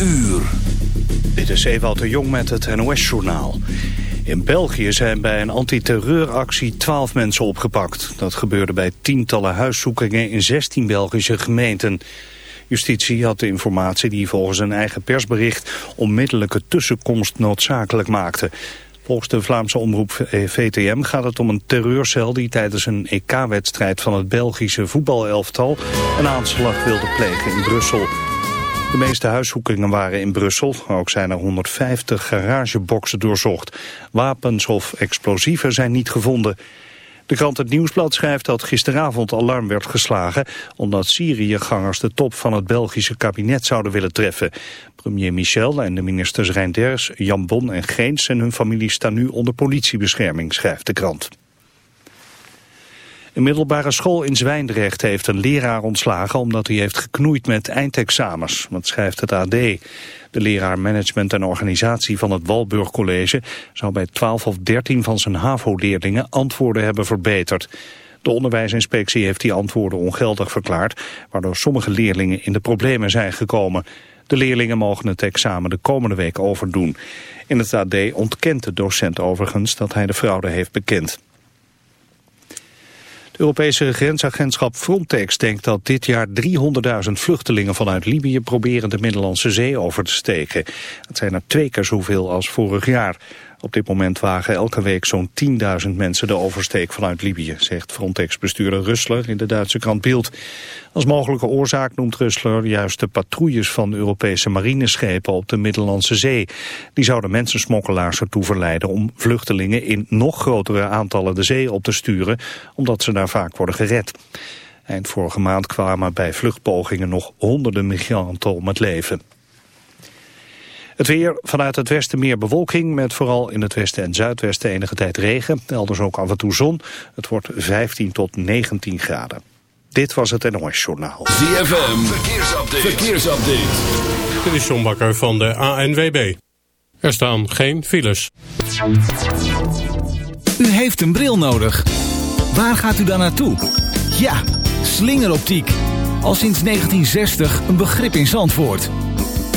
uur. Dit is Ewout de Jong met het NOS-journaal. In België zijn bij een antiterreuractie 12 mensen opgepakt. Dat gebeurde bij tientallen huiszoekingen in 16 Belgische gemeenten. Justitie had de informatie die volgens een eigen persbericht onmiddellijke tussenkomst noodzakelijk maakte. Volgens de Vlaamse omroep VTM gaat het om een terreurcel die tijdens een EK-wedstrijd van het Belgische voetbalelftal een aanslag wilde plegen in Brussel. De meeste huiszoekingen waren in Brussel. Ook zijn er 150 garageboxen doorzocht. Wapens of explosieven zijn niet gevonden. De krant Het Nieuwsblad schrijft dat gisteravond alarm werd geslagen... omdat Syriëgangers de top van het Belgische kabinet zouden willen treffen. Premier Michel en de ministers Reinders, Jan Bon en Geens... en hun familie staan nu onder politiebescherming, schrijft de krant. Een middelbare school in Zwijndrecht heeft een leraar ontslagen omdat hij heeft geknoeid met eindexamens. Wat schrijft het AD. De leraar management en organisatie van het Walburg College zou bij 12 of 13 van zijn HAVO-leerlingen antwoorden hebben verbeterd. De onderwijsinspectie heeft die antwoorden ongeldig verklaard, waardoor sommige leerlingen in de problemen zijn gekomen. De leerlingen mogen het examen de komende week overdoen. In het AD ontkent de docent overigens dat hij de fraude heeft bekend. Europese grensagentschap Frontex denkt dat dit jaar 300.000 vluchtelingen vanuit Libië proberen de Middellandse Zee over te steken. Dat zijn er twee keer zoveel als vorig jaar. Op dit moment wagen elke week zo'n 10.000 mensen de oversteek vanuit Libië, zegt Frontex-bestuurder Russler in de Duitse krant Bild. Als mogelijke oorzaak noemt Russler juist de patrouilles van Europese marineschepen op de Middellandse Zee. Die zouden mensensmokkelaars ertoe verleiden om vluchtelingen in nog grotere aantallen de zee op te sturen, omdat ze daar vaak worden gered. Eind vorige maand kwamen bij vluchtpogingen nog honderden migranten om het leven. Het weer, vanuit het westen meer bewolking, met vooral in het westen en zuidwesten enige tijd regen. Elders ook af en toe zon. Het wordt 15 tot 19 graden. Dit was het NOS Journaal. ZFM, verkeersupdate. verkeersupdate. Dit is John Bakker van de ANWB. Er staan geen files. U heeft een bril nodig. Waar gaat u dan naartoe? Ja, slingeroptiek. Al sinds 1960 een begrip in Zandvoort.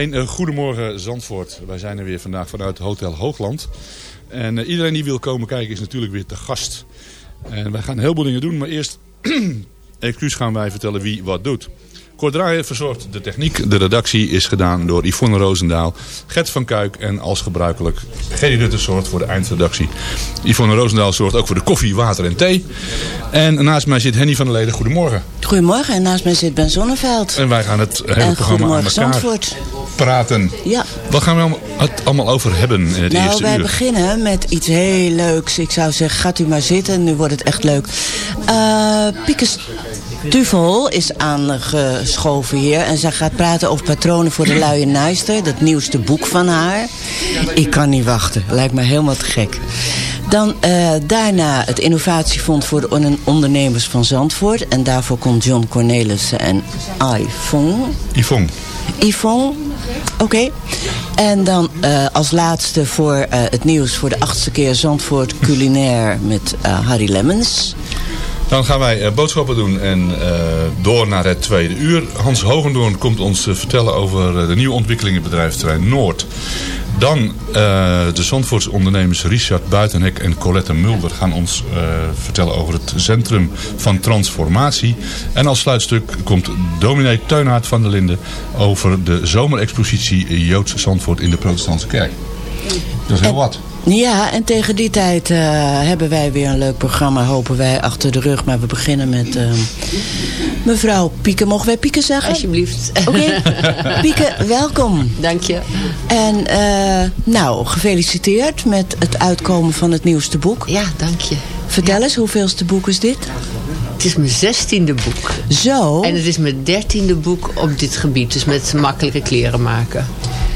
Uh, goedemorgen Zandvoort. Wij zijn er weer vandaag vanuit Hotel Hoogland. En uh, iedereen die wil komen kijken is natuurlijk weer te gast. En wij gaan een heleboel dingen doen, maar eerst excuus gaan wij vertellen wie wat doet. Kort Draaier verzorgt de techniek. De redactie is gedaan door Yvonne Roosendaal, Gert van Kuik en als gebruikelijk Gerry Rutte zorgt voor de eindredactie. Yvonne Roosendaal zorgt ook voor de koffie, water en thee. En naast mij zit Henny van der Leden. Goedemorgen. Goedemorgen en naast mij zit Ben Zonneveld. En wij gaan het hele en programma aan elkaar Zandvoort. praten. Ja. Wat gaan we het allemaal over hebben in het nou, eerste wij uur? beginnen met iets heel leuks. Ik zou zeggen, gaat u maar zitten. Nu wordt het echt leuk. Uh, Piekes Tuvel is aangeschoven hier. En zij gaat praten over patronen voor de luie naaister. Dat nieuwste boek van haar. Ik kan niet wachten. Lijkt me helemaal te gek. Dan uh, daarna het innovatiefonds voor de ondernemers van Zandvoort. En daarvoor komt John Cornelissen en Yvonne. Yvonne. Yvonne. Oké. Okay. En dan uh, als laatste voor uh, het nieuws voor de achtste keer Zandvoort culinair met Harry Lemmens. Dan gaan wij uh, boodschappen doen en uh, door naar het tweede uur. Hans Hogendoorn komt ons uh, vertellen over de nieuwe ontwikkelingen bedrijfterrein Noord. Dan de Zandvoortse ondernemers Richard Buitenhek en Colette Mulder gaan ons vertellen over het Centrum van Transformatie. En als sluitstuk komt dominee Teunhaard van der Linden over de zomerexpositie Joods Zandvoort in de protestantse kerk. Dat is heel wat. Ja, en tegen die tijd uh, hebben wij weer een leuk programma, hopen wij, achter de rug. Maar we beginnen met uh, mevrouw Pieke. Mogen wij Pieke zeggen? Alsjeblieft. Oké. Okay. Pieke, welkom. Dank je. En uh, nou, gefeliciteerd met het uitkomen van het nieuwste boek. Ja, dank je. Vertel ja. eens, hoeveelste boek is dit? Het is mijn zestiende boek. Zo? En het is mijn dertiende boek op dit gebied. Dus met makkelijke kleren maken.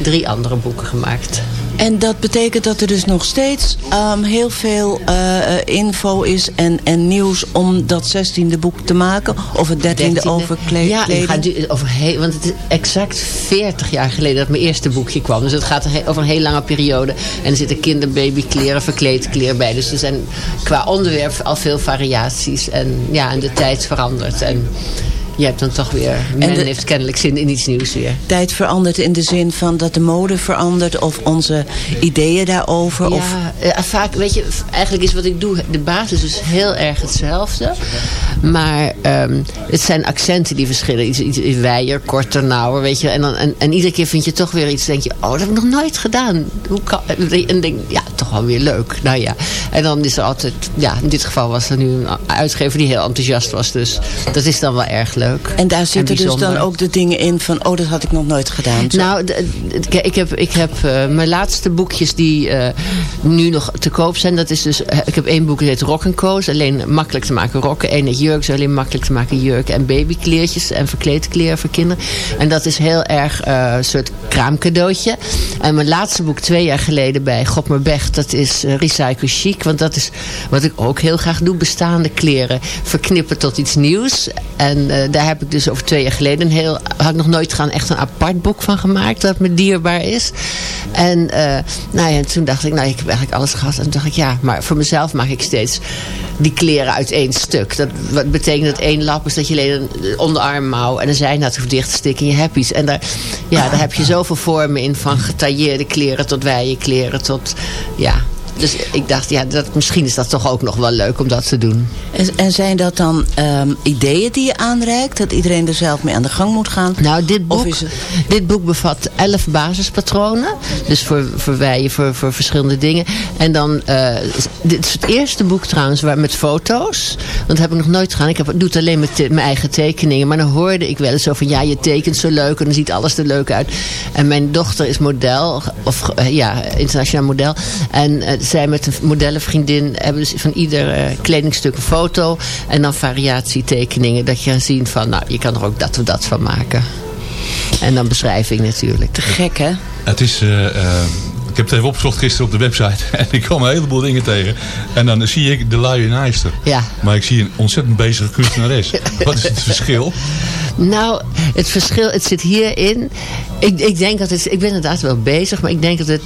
Drie andere boeken gemaakt. En dat betekent dat er dus nog steeds um, heel veel uh, info is en, en nieuws om dat zestiende boek te maken? Of het dertiende over kleding? Ja, gaat over heel, want het is exact 40 jaar geleden dat mijn eerste boekje kwam. Dus het gaat over een heel lange periode. En er zitten kinder, babykleren, verkleedkleren bij. Dus er zijn qua onderwerp al veel variaties. En ja, en de tijd verandert. En je hebt dan toch weer... Men de, heeft kennelijk zin in iets nieuws weer. Tijd verandert in de zin van dat de mode verandert... of onze ideeën daarover? Ja, of... Uh, vaak, weet je, eigenlijk is wat ik doe... de basis is heel erg hetzelfde. Maar um, het zijn accenten die verschillen. Iets, iets, iets wijer, korter, nauwer, weet je. En, dan, en, en iedere keer vind je toch weer iets... denk je, oh, dat heb ik nog nooit gedaan. Hoe kan... En denk ja, toch wel weer leuk. Nou ja. En dan is er altijd... Ja, in dit geval was er nu een uitgever die heel enthousiast was. Dus dat is dan wel erg leuk. En daar zitten dus dan ook de dingen in van... oh, dat had ik nog nooit gedaan. Zo. Nou, ik heb, ik heb uh, mijn laatste boekjes die uh, nu nog te koop zijn. Dat is dus, uh, ik heb één boek dat heet Rock Co. is alleen makkelijk te maken rokken. Eén jurk is alleen makkelijk te maken jurken. En babykleertjes en verkleedkleren voor kinderen. En dat is heel erg een soort kraamcadeautje. En mijn laatste boek twee jaar geleden bij Godmerberg... dat is Recycle Chic. Want dat is wat ik ook heel graag doe. Bestaande kleren verknippen tot iets nieuws. En daar heb ik dus over twee jaar geleden een heel, had ik nog nooit gaan echt een apart boek van gemaakt. Dat me dierbaar is. En uh, nou ja, toen dacht ik, nou ik heb eigenlijk alles gehad. En toen dacht ik, ja, maar voor mezelf maak ik steeds die kleren uit één stuk. Dat wat betekent dat één lap is dat je alleen een onderarmmouw en een zijnaad hoeft dicht te stikken en je hebt iets. En daar, ja, daar heb je zoveel vormen in. Van getailleerde kleren tot wijde kleren tot, ja, dus ik dacht, ja, dat, misschien is dat toch ook nog wel leuk om dat te doen. En, en zijn dat dan um, ideeën die je aanreikt? Dat iedereen er zelf mee aan de gang moet gaan? Nou, dit boek, het... dit boek bevat elf basispatronen. Dus voor, voor wij, voor, voor verschillende dingen. En dan, uh, dit is het eerste boek trouwens waar, met foto's. Want dat heb ik nog nooit gedaan. Ik heb, doe het alleen met mijn eigen tekeningen. Maar dan hoorde ik wel eens zo van, ja, je tekent zo leuk. En dan ziet alles er leuk uit. En mijn dochter is model. Of uh, ja, internationaal model. En uh, zij met een modellenvriendin hebben dus van ieder uh, kledingstuk een foto. En dan variatietekeningen. Dat je kan zien van, nou, je kan er ook dat of dat van maken. En dan beschrijving natuurlijk. Te gek, hè? Het is... Uh, uh, ik heb het even opgezocht gisteren op de website. En ik kwam een heleboel dingen tegen. En dan zie ik de luie naaister. Ja. Maar ik zie een ontzettend bezige kunstenares. Wat is het verschil? Nou, het verschil, het zit hierin. Ik, ik denk dat het, ik ben inderdaad wel bezig, maar ik denk dat het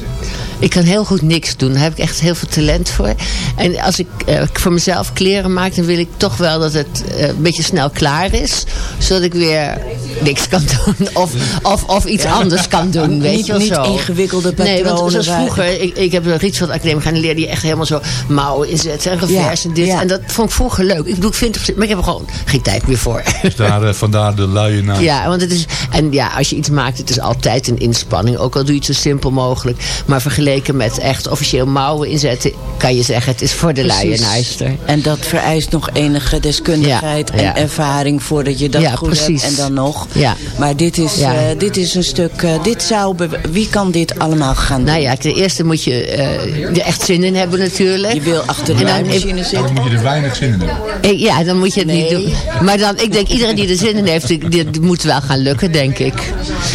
ik kan heel goed niks doen. Daar heb ik echt heel veel talent voor. En als ik uh, voor mezelf kleren maak, dan wil ik toch wel dat het uh, een beetje snel klaar is. Zodat ik weer niks kan doen. Of, of, of iets ja. anders kan doen. Weet je wel niet ingewikkelde patronen. Nee, want zoals vroeger, ik, ik heb een Rietveld Academie gaan leren die echt helemaal zo mouwen inzetten en revers en dit. ja. En dat vond ik vroeger leuk. Ik bedoel, ik vind het, maar ik heb er gewoon geen tijd meer voor. Dus daar, uh, vandaar de luie naam. Ja, want het is, en ja, als je iets maakt, het is altijd een inspanning. Ook al doe je het zo simpel mogelijk. Maar vergeleken met echt officieel mouwen inzetten, kan je zeggen, het is voor de luie naaister. En dat vereist nog enige deskundigheid Ja, en ja. ervaring voordat je dat Ja, goed precies. hebt. En dan nog. Ja. Maar dit is, Ja. eh, dit is een stuk, eh, dit zou, wie kan dit allemaal gaan doen? Nou ja, ten eerste moet je eh, er echt zin in hebben natuurlijk. Je wil achter de En dan- naaimachine Dan zitten. moet je er weinig zin in hebben. Eh, Ja, dan moet je het niet doen. Maar dan, ik denk, iedereen die er zin in heeft, die, die, die moet wel gaan lukken, denk ik.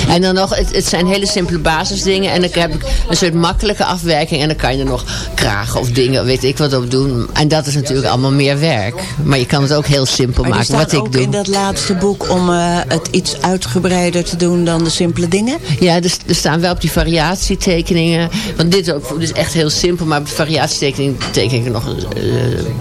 En dan nog, het, het zijn hele simpele basisdingen. En dan heb ik een soort makkelijke afwerking. En dan kan je er nog kragen of dingen, weet ik wat op doen. En dat is natuurlijk allemaal meer werk. Maar je kan het ook heel simpel Maar maken, wat ik doe. in dat laatste boek om eh, het iets uitgebreider te doen dan de simpele dingen. Ja, er, er staan wel op die variatietekeningen. Want dit is ook dus echt heel simpel. Maar de variatietekening teken ik er nog eh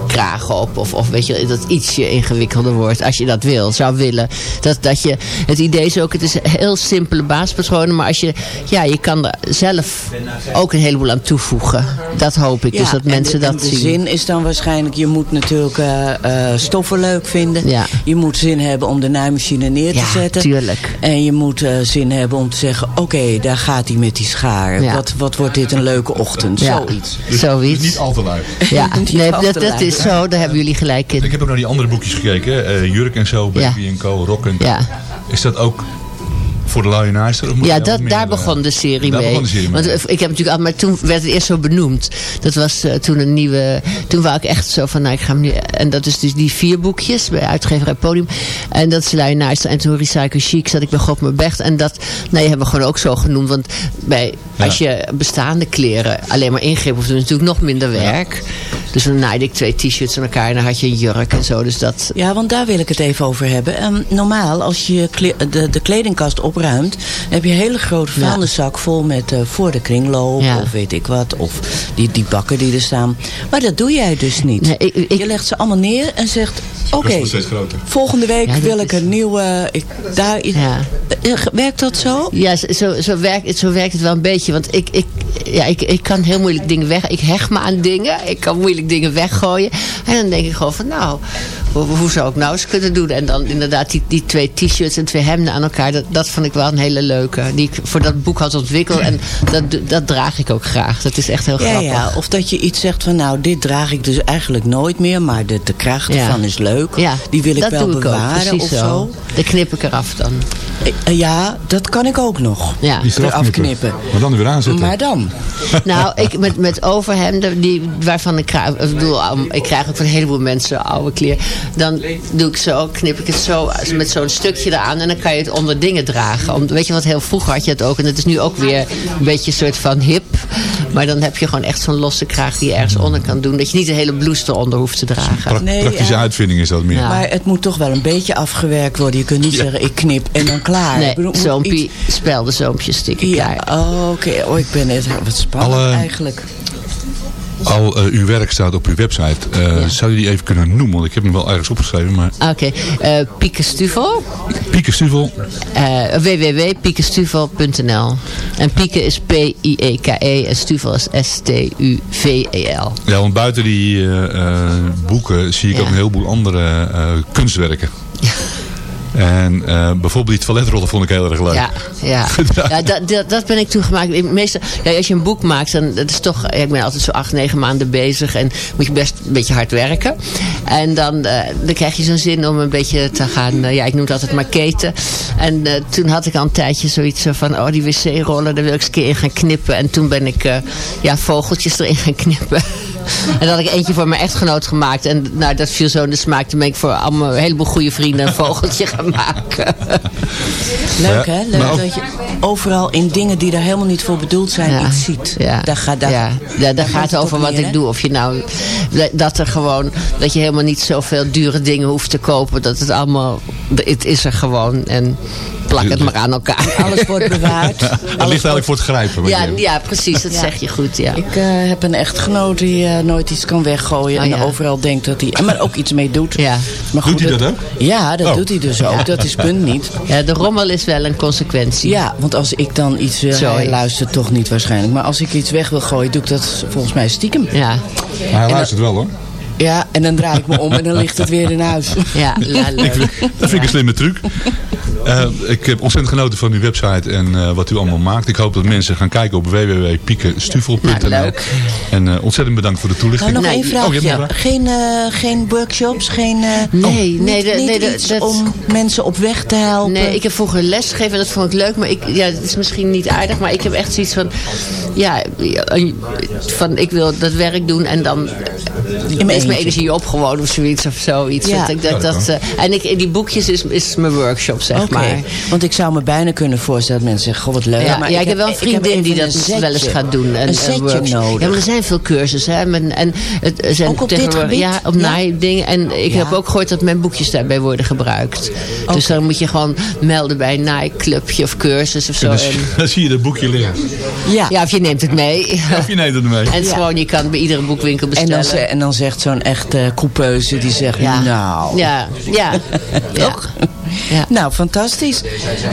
kragen op. Of, of weet je, dat ietsje ingewikkelder wordt. Als je dat wil, zou willen. Dat, dat je, het idee is ook, het is heel simpele baaspatronen. Maar als je, ja, je kan er zelf ook een heleboel aan toevoegen. Dat hoop ik. dus dat en mensen de, en dat de zien. zin is dan waarschijnlijk, je moet natuurlijk eh, eh, stoffen leuk vinden. Ja. Je moet zin hebben om de naaimachine neer te Ja, zetten. tuurlijk. En je moet eh, zin hebben om te zeggen, oké, daar gaat hij met die schaar. Wat, wat wordt dit een leuke ochtend. Ja, Zoiets. zoiets. Dus Niet al te lui. Ja, nee, dat, is zo. Daar hebben jullie gelijk in. Ik heb ook naar die andere boekjes gekeken. eh, Jurk en zo, Baby Ja. en Co, Rock en Ja. Is dat ook voor de? Of Ja, je dat, wat daar eh, begon de serie daar mee. begon de serie. Want eh, ik heb natuurlijk al, maar toen werd het eerst zo benoemd. Dat was eh, toen een nieuwe. Toen wou ik echt zo van, nou ik ga hem nu. En dat is dus die vier boekjes bij uitgeverij Podium. En dat is Naast. En toen Recycle Chic zat ik bij God mijn Becht. En dat, nee, hebben we gewoon ook zo genoemd. Want bij, Ja. als je bestaande kleren alleen maar ingreep hoeft, dan is het natuurlijk nog minder werk. Dus dan naaide ik twee t-shirts aan elkaar en dan had je een jurk en zo. Dus dat. Ja, want daar wil ik het even over hebben. Ehm, normaal, als je kle- de, de kledingkast opruimt... heb je een hele grote Ja. vuilniszak vol met eh, voor de kringloop... Ja. of weet ik wat, of die, die bakken die er staan. Maar dat doe jij dus niet. Nee, ik- ik- je legt ze allemaal neer en zegt... Oké, volgende week Ja, wil ik is- een nieuwe... Ik, daar, Ja. Eh, Werkt dat zo? Ja, zo- zo, zo, werkt, zo werkt het wel een beetje. Want ik, ik, ja, ik, ik kan heel moeilijk dingen weg. Ik hecht me aan dingen. Ik kan moeilijk dingen weggooien. En dan denk ik gewoon van nou, hoe, hoe zou ik nou eens kunnen doen? En dan inderdaad die, die twee t-shirts en twee hemden aan elkaar. Dat, dat vond ik wel een hele leuke. Die ik voor dat boek had ontwikkeld. En dat, dat draag ik ook graag. Dat is echt heel Ja, grappig. ja, of dat je iets zegt van nou, dit draag ik dus eigenlijk nooit meer, maar de, de kracht Ja. ervan is leuk. Ja, Die wil ik dat wel doe ik ook, bewaren precies of zo. zo. Dan knip ik eraf dan. Eh, Ja, dat kan ik ook nog. Ja. Eraf knippen. Maar dan weer aanzetten. Maar dan? Nou, ik, met, met overhemden, die, waarvan ik krijg, ik bedoel, ik krijg ook van een heleboel mensen oude kleren. Dan doe ik zo, knip ik het zo met zo'n stukje eraan en dan kan je het onder dingen dragen. Om, weet je wat, heel vroeger had je het ook en het is nu ook weer een beetje een soort van hip. Maar dan heb je gewoon echt zo'n losse kraag die je ergens onder kan doen. Dat je niet de hele blouse eronder hoeft te dragen. Pra- Nee, praktische ja. uitvinding is dat meer. Ja. Maar het moet toch wel een beetje afgewerkt worden. Je kunt niet zeggen, ik knip en dan klaar. Nee, zoompje, iets- speldenzompje stik ik Ja, klaar. oh, oké. Oh, ik ben net wat spannend Alle- eigenlijk. Al eh, uw werk staat op uw website. Eh, Zou je die even kunnen noemen? Want ik heb hem wel ergens opgeschreven. Maar Oké, eh Pieke Stuvel. Pieke Stuvel. Www.piekestuvel.nl En Pieke is P-I-E-K-E en Stuvel is S-T-U-V-E-L. Ja, want buiten die boeken zie ik Ja. ook een heleboel andere kunstwerken. En eh, bijvoorbeeld die toiletrollen vond ik heel erg leuk. Ja, ja. ja dat, dat, dat ben ik toen gemaakt. Meestal, ja, als je een boek maakt, dan dat is toch, ja, ik ben altijd zo acht, negen maanden bezig en moet je best een beetje hard werken. En dan, eh, dan krijg je zo'n zin om een beetje te gaan, eh, ja, ik noem het altijd maar keten. En toen had ik al een tijdje zoiets van, oh die wc-rollen, daar wil ik eens een keer in gaan knippen. En toen ben ik, ja, vogeltjes erin gaan knippen. En dan had ik eentje voor mijn echtgenoot gemaakt. En nou, dat viel zo in de smaak. Toen ben ik voor allemaal een heleboel goede vrienden een vogeltje gaan maken. Leuk hè? Leuk dat je overal in dingen die daar helemaal niet voor bedoeld zijn Ja. iets ziet. Ja, Daar gaat, daar, ja. daar gaat gaat het over wat ik doe. Of je nou, dat er gewoon, dat je helemaal niet zoveel dure dingen hoeft te kopen. Dat het allemaal het is er gewoon en plak het maar aan elkaar. Alles wordt bewaard. Het ligt eigenlijk voor het grijpen. Ja, ja, precies. Dat zeg je goed, ja. Ik uh, heb een echtgenoot die uh, nooit iets kan weggooien. Oh, en ja. overal denkt dat hij... Maar ook iets mee doet. Ja. Maar Doet hij dat ook? Ja, dat Oh. doet hij dus ook. Dat is punt niet. ja, de rommel is wel een consequentie. Ja, want als ik dan iets wil... Hij luistert toch niet waarschijnlijk. Maar als ik iets weg wil gooien, doe ik dat volgens mij stiekem. Ja, Maar hij luistert wel hoor. Ja, en dan draai ik me om en dan ligt het weer in huis. ja, leuk. Dat vind ik een slimme truc. Eh, ik heb ontzettend genoten van uw website en eh, wat u allemaal maakt. Ik hoop dat mensen gaan kijken op www.piekenstuvel.nl. Nou, leuk. En eh, ontzettend bedankt voor de toelichting. Nou, nog Nee. één vraagje. Oh, geen, eh, geen workshops, geen... eh, Nee, niet, nee, niet nee, dat- iets dat- om mensen op weg te helpen. Nee, ik heb vroeger les gegeven en dat vond ik leuk. Maar ik, ja, het is misschien niet aardig. Maar ik heb echt zoiets van... Ja, van ik wil dat werk doen en dan is mijn energie op gewoon of zoiets. Of zoiets. Ja. Dat ik, dat, dat, eh, en ik, in die boekjes is, is mijn workshop, zeg Maar. want ik zou me bijna kunnen voorstellen dat mensen zeggen, goh wat leuk. Ja, maar ja, ik, heb wel een vriendin die dat setje- wel eens gaat doen. Een, setje nodig. Ja, maar er zijn veel cursussen. Hè, en, en het er zijn Ook op dit tegenwoordig- gebied? Ja, op Ja? naaidingen. En ik Ja. heb ook gehoord dat mijn boekjes daarbij worden gebruikt. Dus dan moet je gewoon melden bij een naaiclubje of cursus of zo. Dan, En, dan zie je dat boekje liggen. ja. ja, of je neemt het mee. Of je neemt het mee. En gewoon, je kan bij iedere boekwinkel En bestellen. dan, ze- en dan zegt zo'n echte coupeuse, die zegt, ja. nou... Ja, ja. Toch? Ja. Nou, fantastisch.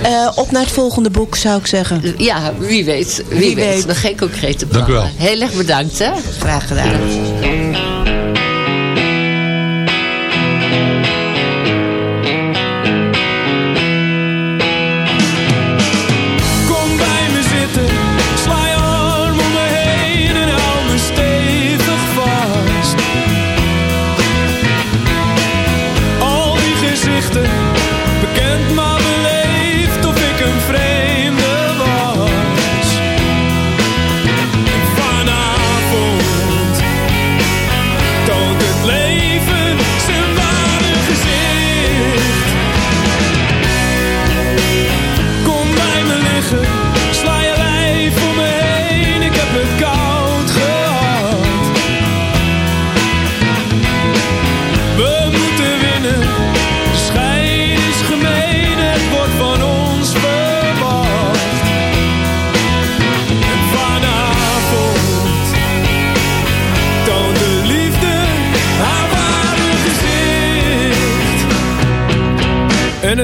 Eh, op naar het volgende boek, zou ik zeggen. Ja, wie weet. Wie, Wie weet. weet. Nog geen concrete Dank u plannen. wel. Heel erg bedankt, hè. Graag gedaan.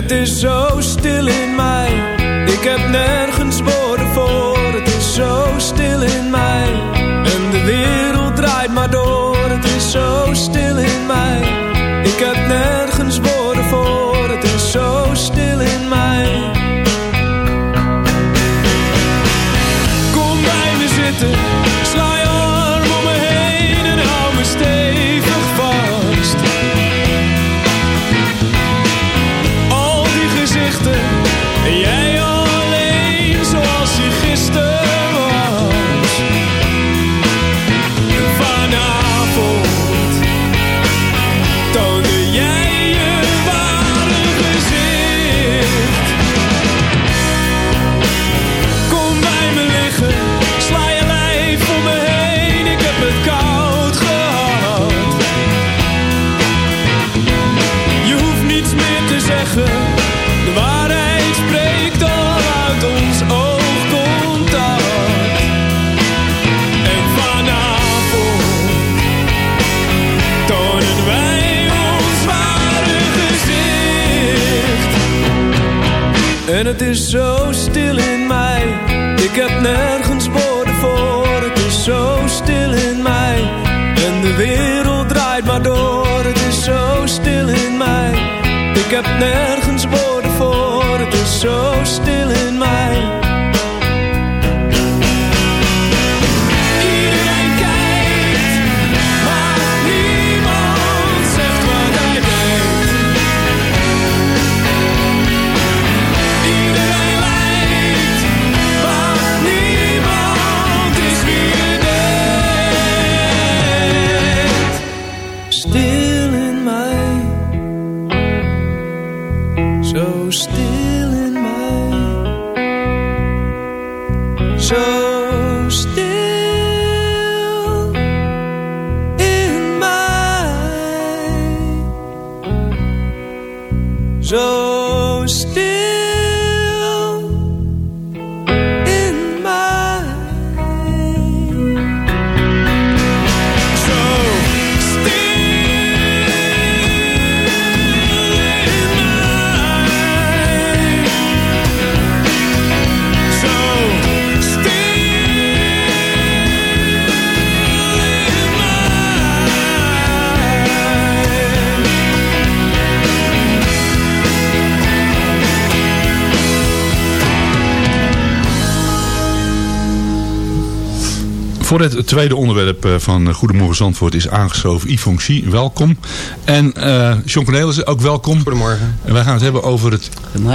Het is zo Voor het tweede onderwerp eh, van Goedemorgen Zandvoort is aangeschoven Yvonne Xie. Welkom. En uh, John Cornelissen, ook welkom. Goedemorgen. En wij gaan het hebben over het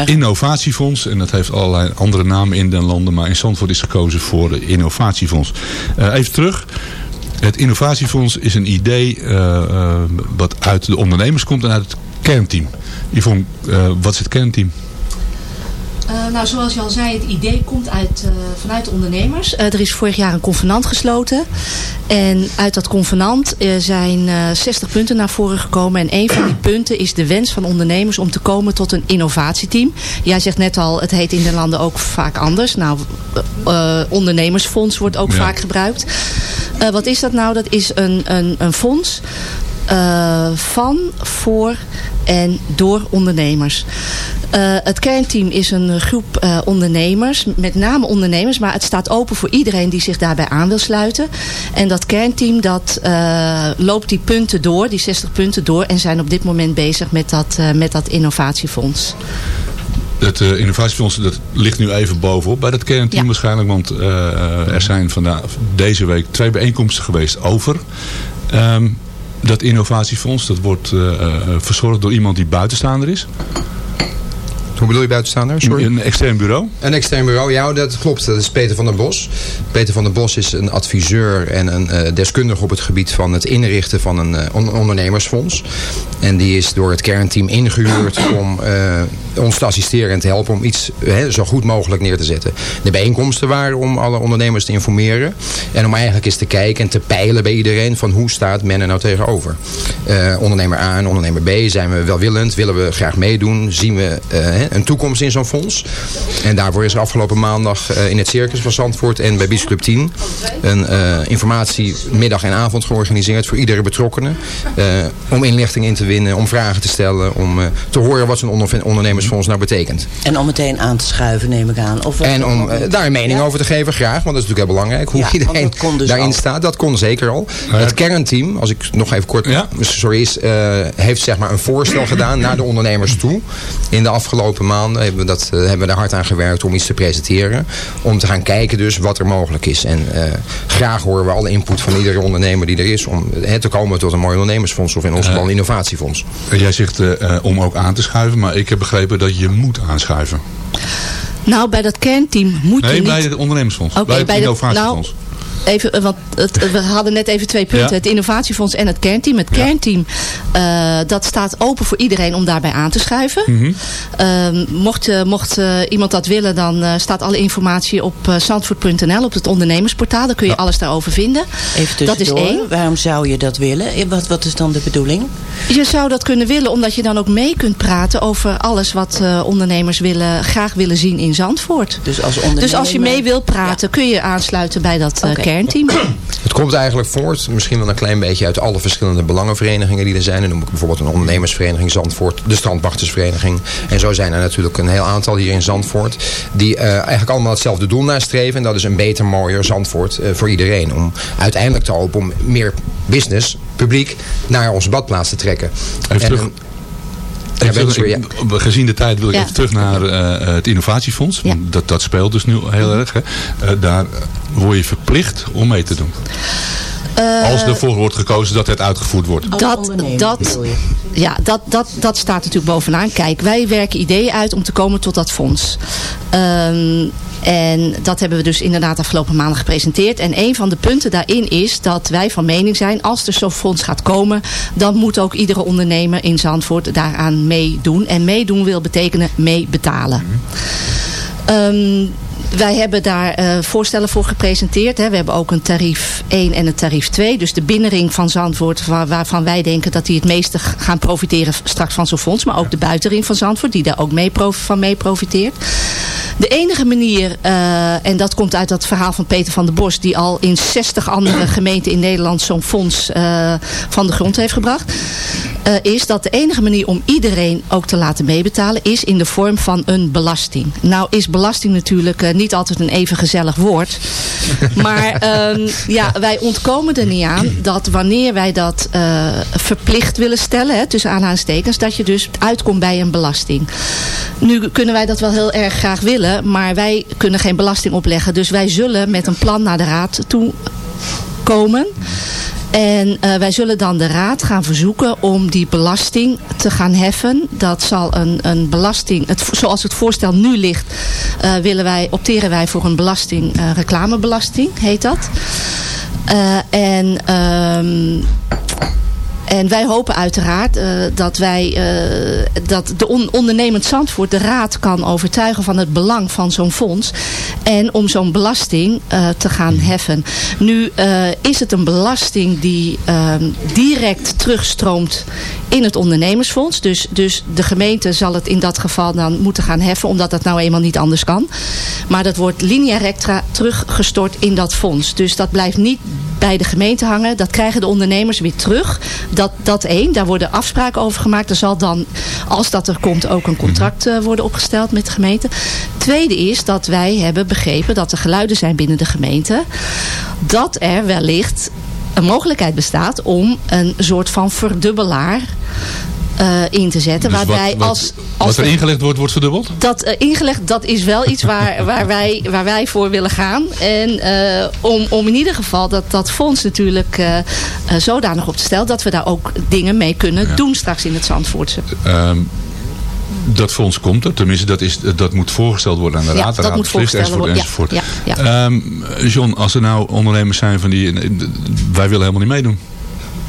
Innovatiefonds. En dat heeft allerlei andere namen in den landen. Maar in Zandvoort is gekozen voor het Innovatiefonds. Uh, even terug. Het Innovatiefonds is een idee uh, wat uit de ondernemers komt en uit het kernteam. Yvonne, wat is het kernteam? Uh, nou, zoals je al zei, het idee komt uit, uh, vanuit de ondernemers. Uh, er is vorig jaar een convenant gesloten. En uit dat convenant zijn 60 punten naar voren gekomen. En een van die punten is de wens van ondernemers om te komen tot een innovatieteam. Jij zegt net al, het heet in de landen ook vaak anders. Nou, ondernemersfonds wordt ook ja. vaak gebruikt. wat is dat nou? Dat is een, een, een fonds uh, van, voor en door ondernemers. Uh, het kernteam is een groep uh, ondernemers, met name ondernemers, maar het staat open voor iedereen die zich daarbij aan wil sluiten. En dat kernteam dat loopt die punten door, die 60 punten door en zijn op dit moment bezig met dat, met dat innovatiefonds. Het uh, innovatiefonds dat ligt nu even bovenop bij dat kernteam ja. waarschijnlijk. Want uh, er zijn vandaag, deze week twee bijeenkomsten geweest over. Um, dat innovatiefonds dat wordt uh, verzorgd door iemand die buitenstaander is. Hoe bedoel je buitenstaander? Sorry. Een extern bureau? Een extern bureau, ja dat klopt. Dat is Peter van der Bos. Peter van der Bos is een adviseur en een uh, deskundige op het gebied van het inrichten van een uh, on ondernemersfonds. En die is door het kernteam ingehuurd om uh, ons te assisteren en te helpen om iets zo goed mogelijk neer te zetten. De bijeenkomsten waren om alle ondernemers te informeren. En om eigenlijk eens te kijken en te peilen bij iedereen van hoe staat men er nou tegenover. ondernemer A en ondernemer B, zijn we welwillend? Willen we graag meedoen? Zien we een toekomst in zo'n fonds. En daarvoor is er afgelopen maandag uh, in het Circus van Zandvoort en bij Bies Club 10 een uh, informatiemiddag en avond georganiseerd voor iedere betrokkenen. Uh, om inlichting in te winnen, om vragen te stellen, om te horen wat zo'n onder ondernemersfonds nou betekent. En om meteen aan te schuiven neem ik aan. Of en om daar een mening ja? over te geven, graag. Want dat is natuurlijk heel belangrijk. Hoe ja, iedereen dus daarin al. staat, dat kon zeker al. Het kernteam, als ik nog even kort, ja? sorry, is, heeft zeg maar een voorstel gedaan naar de ondernemers toe. In de afgelopen maanden hebben we, dat, uh, hebben we er hard aan gewerkt om iets te presenteren. Om te gaan kijken dus wat er mogelijk is. En uh, graag horen we alle input van iedere ondernemer die er is. Om uh, te komen tot een mooi ondernemersfonds of in ons geval een innovatiefonds. Jij zegt om ook aan te schuiven. Maar ik heb begrepen dat je moet aanschuiven. Nou, bij dat kernteam moet nee, je niet... bij het ondernemersfonds. Okay, bij het bij innovatiefonds. De, nou, even, want het, we hadden net even twee punten. Ja. Het innovatiefonds en het kernteam. Het kernteam, uh, dat staat open voor iedereen om daarbij aan te schuiven. Mm -hmm. uh, mocht uh, mocht iemand dat willen, dan staat alle informatie op zandvoort.nl, op het ondernemersportaal. Daar kun je ja. alles daarover vinden. Even dat is één. Waarom zou je dat willen? Wat, wat is dan de bedoeling? Je zou dat kunnen willen, omdat je dan ook mee kunt praten over alles wat ondernemers willen, graag willen zien in Zandvoort. Dus als, ondernemer... dus als je mee wilt praten, ja. kun je aansluiten bij dat okay. Kernteam. Het komt eigenlijk voort, misschien wel een klein beetje uit alle verschillende belangenverenigingen die er zijn. Dan noem ik bijvoorbeeld een ondernemersvereniging Zandvoort, de strandwachtersvereniging. En zo zijn er natuurlijk een heel aantal hier in Zandvoort die uh, eigenlijk allemaal hetzelfde doel nastreven. En dat is een beter, mooier Zandvoort uh, voor iedereen. Om uiteindelijk te hopen om meer business, publiek, naar onze badplaats te trekken. Even terug. Ja, terug, ik, gezien de tijd wil ik ja. even terug naar uh, het innovatiefonds. Ja. Dat, dat speelt dus nu heel erg. Hè. Uh, daar word je verplicht om mee te doen. Uh, Als ervoor wordt gekozen dat het uitgevoerd wordt. Dat, dat, ja, dat, dat, dat staat natuurlijk bovenaan. Kijk, wij werken ideeën uit om te komen tot dat fonds. Um, en dat hebben we dus inderdaad afgelopen maanden gepresenteerd. En een van de punten daarin is dat wij van mening zijn... als er zo'n fonds gaat komen... dan moet ook iedere ondernemer in Zandvoort daaraan meedoen. En meedoen wil betekenen meebetalen. Um, wij hebben daar uh, voorstellen voor gepresenteerd. Hè. We hebben ook een tarief 1 en een tarief 2. Dus de binnenring van Zandvoort, waar, waarvan wij denken dat die het meeste gaan profiteren straks van zo'n fonds. Maar ook de buitenring van Zandvoort, die daar ook mee van mee profiteert. De enige manier, uh, en dat komt uit dat verhaal van Peter van der Bos... die al in 60 andere gemeenten in Nederland zo'n fonds uh, van de grond heeft gebracht... Uh, is dat de enige manier om iedereen ook te laten meebetalen... is in de vorm van een belasting. Nou is belasting natuurlijk niet altijd een even gezellig woord. Maar um, ja, wij ontkomen er niet aan dat wanneer wij dat verplicht willen stellen... Hè, tussen aanhalingstekens, dat je dus uitkomt bij een belasting. Nu kunnen wij dat wel heel erg graag willen maar wij kunnen geen belasting opleggen. Dus wij zullen met een plan naar de raad toe komen. En uh, wij zullen dan de raad gaan verzoeken om die belasting te gaan heffen. Dat zal een, een belasting, het, zoals het voorstel nu ligt, uh, willen wij, opteren wij voor een belasting, uh, reclamebelasting heet dat. en um, en wij hopen uiteraard uh, dat wij uh, dat de on ondernemend Zandvoort de raad kan overtuigen van het belang van zo'n fonds. En om zo'n belasting uh, te gaan heffen. Nu is het een belasting die direct terugstroomt in het ondernemersfonds. Dus, dus de gemeente zal het in dat geval dan moeten gaan heffen. Omdat dat nou eenmaal niet anders kan. Maar dat wordt linea recta teruggestort in dat fonds. Dus dat blijft niet bij de gemeente hangen. Dat krijgen de ondernemers weer terug. Dat, dat één, daar worden afspraken over gemaakt. Er zal dan, als dat er komt, ook een contract uh, worden opgesteld met de gemeente. Tweede is dat wij hebben begrepen dat er geluiden zijn binnen de gemeente. Dat er wellicht een mogelijkheid bestaat om een soort van verdubbelaar uh, in te zetten. Dus waarbij wat, als, als wat er ingelegd wordt, wordt verdubbeld? Dat uh, ingelegd, dat is wel iets waar, waar, wij, waar wij voor willen gaan. En uh, om, om in ieder geval dat, dat fonds natuurlijk zodanig op te stellen... dat we daar ook dingen mee kunnen ja. doen straks in het Zandvoortse. Um, dat fonds komt er. Tenminste, dat, is, dat moet voorgesteld worden aan de ja, raad. De raad worden. enzovoort. Ja, ja, ja. Um, John, als er nou ondernemers zijn van die... Wij willen helemaal niet meedoen.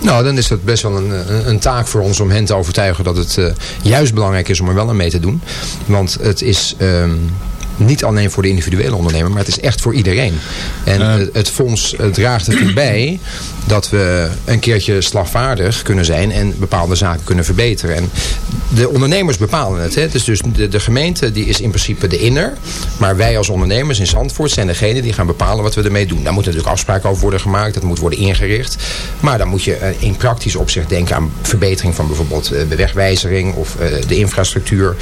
Nou, dan is dat best wel een, een, taak voor ons om hen te overtuigen dat het uh, juist belangrijk is om er wel aan mee te doen. Want het is... Um, niet alleen voor de individuele ondernemer, maar het is echt voor iedereen. En uh, het fonds draagt ertoe bij dat we een keertje slagvaardig kunnen zijn en bepaalde zaken kunnen verbeteren. En de ondernemers bepalen het. Hè. Het is dus de, de gemeente die is in principe de inner. Maar wij als ondernemers in Zandvoort zijn degene die gaan bepalen wat we ermee doen. Daar moeten natuurlijk afspraken over worden gemaakt. Dat moet worden ingericht. Maar dan moet je in praktisch opzicht denken aan verbetering van bijvoorbeeld de wegwijzering of de infrastructuur.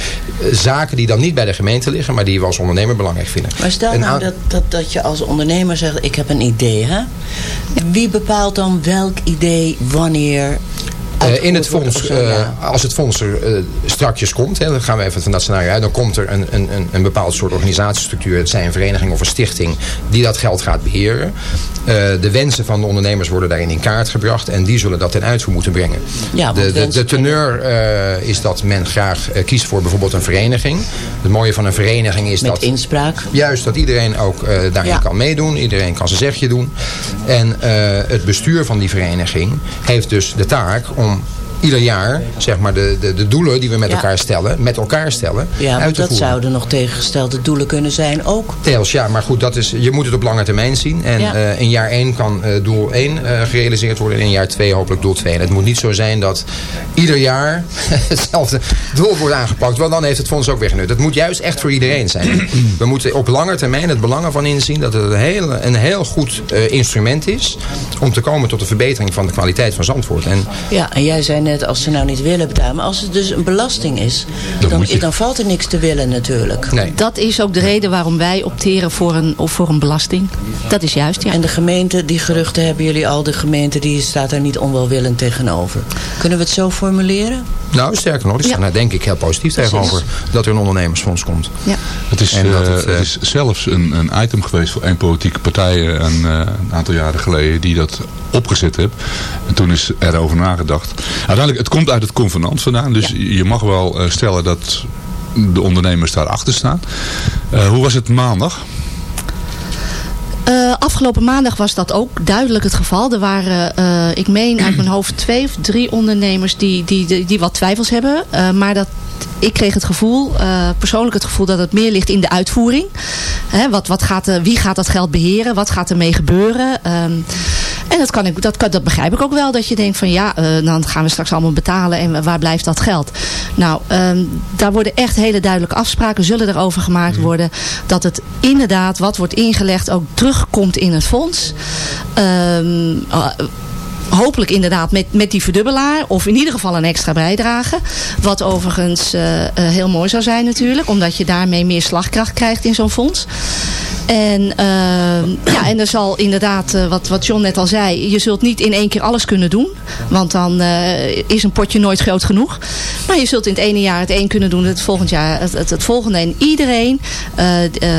Zaken die dan niet bij de gemeente liggen, maar die we als ondernemer belangrijk vinden. Maar stel nou dat, dat, dat je als ondernemer zegt, ik heb een idee. Hè? Wie bepaalt dan welk idee wanneer uh, in het fonds, ja. als het fonds er uh, strakjes komt, hè, dan gaan we even van dat scenario uit, dan komt er een, een, een bepaald soort organisatiestructuur, het zijn een vereniging of een stichting, die dat geld gaat beheren. de wensen van de ondernemers worden daarin in kaart gebracht en die zullen dat ten uitvoer moeten brengen. Ja, de, de, de teneur is dat men graag kiest voor bijvoorbeeld een vereniging. Het mooie van een vereniging is Met dat... inspraak. Juist, dat iedereen ook daarin ja. kan meedoen, iedereen kan zijn zegje doen. En het bestuur van die vereniging heeft dus de taak om home ieder jaar zeg maar, de, de, de doelen die we met Ja. elkaar stellen, met elkaar stellen, Ja, maar uit te dat voeren. zouden nog tegengestelde doelen kunnen zijn ook. Deels, ja, maar goed, dat is, je moet het op lange termijn zien. En Ja. eh, in jaar 1 kan eh, doel 1 eh, gerealiseerd worden en in jaar 2 hopelijk doel 2. En het moet niet zo zijn dat ieder jaar hetzelfde doel wordt aangepakt, want dan heeft het fonds ook weer genut. Het moet juist echt voor iedereen zijn. We moeten op lange termijn het belang ervan inzien dat het een heel, een heel goed instrument is om te komen tot de verbetering van de kwaliteit van Zandvoort. En Ja, en jij zei net, als ze nou niet willen betalen. Maar als het dus een belasting is, Dan valt er niks te willen natuurlijk. Nee. Dat is ook de reden waarom wij opteren voor een, of voor een belasting. Dat is juist, ja. En de gemeente, die geruchten hebben jullie al, de gemeente die staat daar niet onwelwillend tegenover. Kunnen we het zo formuleren? Nou, sterker nog, die staan daar denk ik heel positief Precies. tegenover dat er een ondernemersfonds komt. Ja. Het is, eh, het, eh, het is zelfs een, een item geweest voor één politieke partij eh, een, eh, een aantal jaren geleden die dat opgezet heeft. En toen is er over nagedacht. Uiteindelijk, het komt uit het convenant vandaan. Dus je mag wel eh, stellen dat de ondernemers daarachter staan. Eh, hoe was het maandag? Eh, afgelopen maandag was dat ook duidelijk het geval. Er waren, eh, ik meen uit mijn hoofd, twee of drie ondernemers die, die, die, wat twijfels hebben. Eh, maar dat, ik kreeg het gevoel, persoonlijk het gevoel dat het meer ligt in de uitvoering. Hè, wat, wat gaat, wie gaat dat geld beheren? Wat gaat ermee gebeuren? En dat, kan ik, dat, kan, dat begrijp ik ook wel. Dat je denkt van ja, eh, dan gaan we straks allemaal betalen. En waar blijft dat geld? Nou, ehm, daar worden echt hele duidelijke afspraken. Zullen erover gemaakt worden. Dat het inderdaad, wat wordt ingelegd, ook terugkomt in het fonds. Ehm, eh, hopelijk inderdaad met, met die verdubbelaar. Of in ieder geval een extra bijdrage. Wat overigens eh, eh, heel mooi zou zijn natuurlijk. Omdat je daarmee meer slagkracht krijgt in zo'n fonds. En, ehm, ja, en er zal inderdaad, wat, wat John net al zei, je zult niet in één keer alles kunnen doen. Want dan is een potje nooit groot genoeg. Maar je zult in het ene jaar het een kunnen doen, het volgend jaar het, het, volgende. En iedereen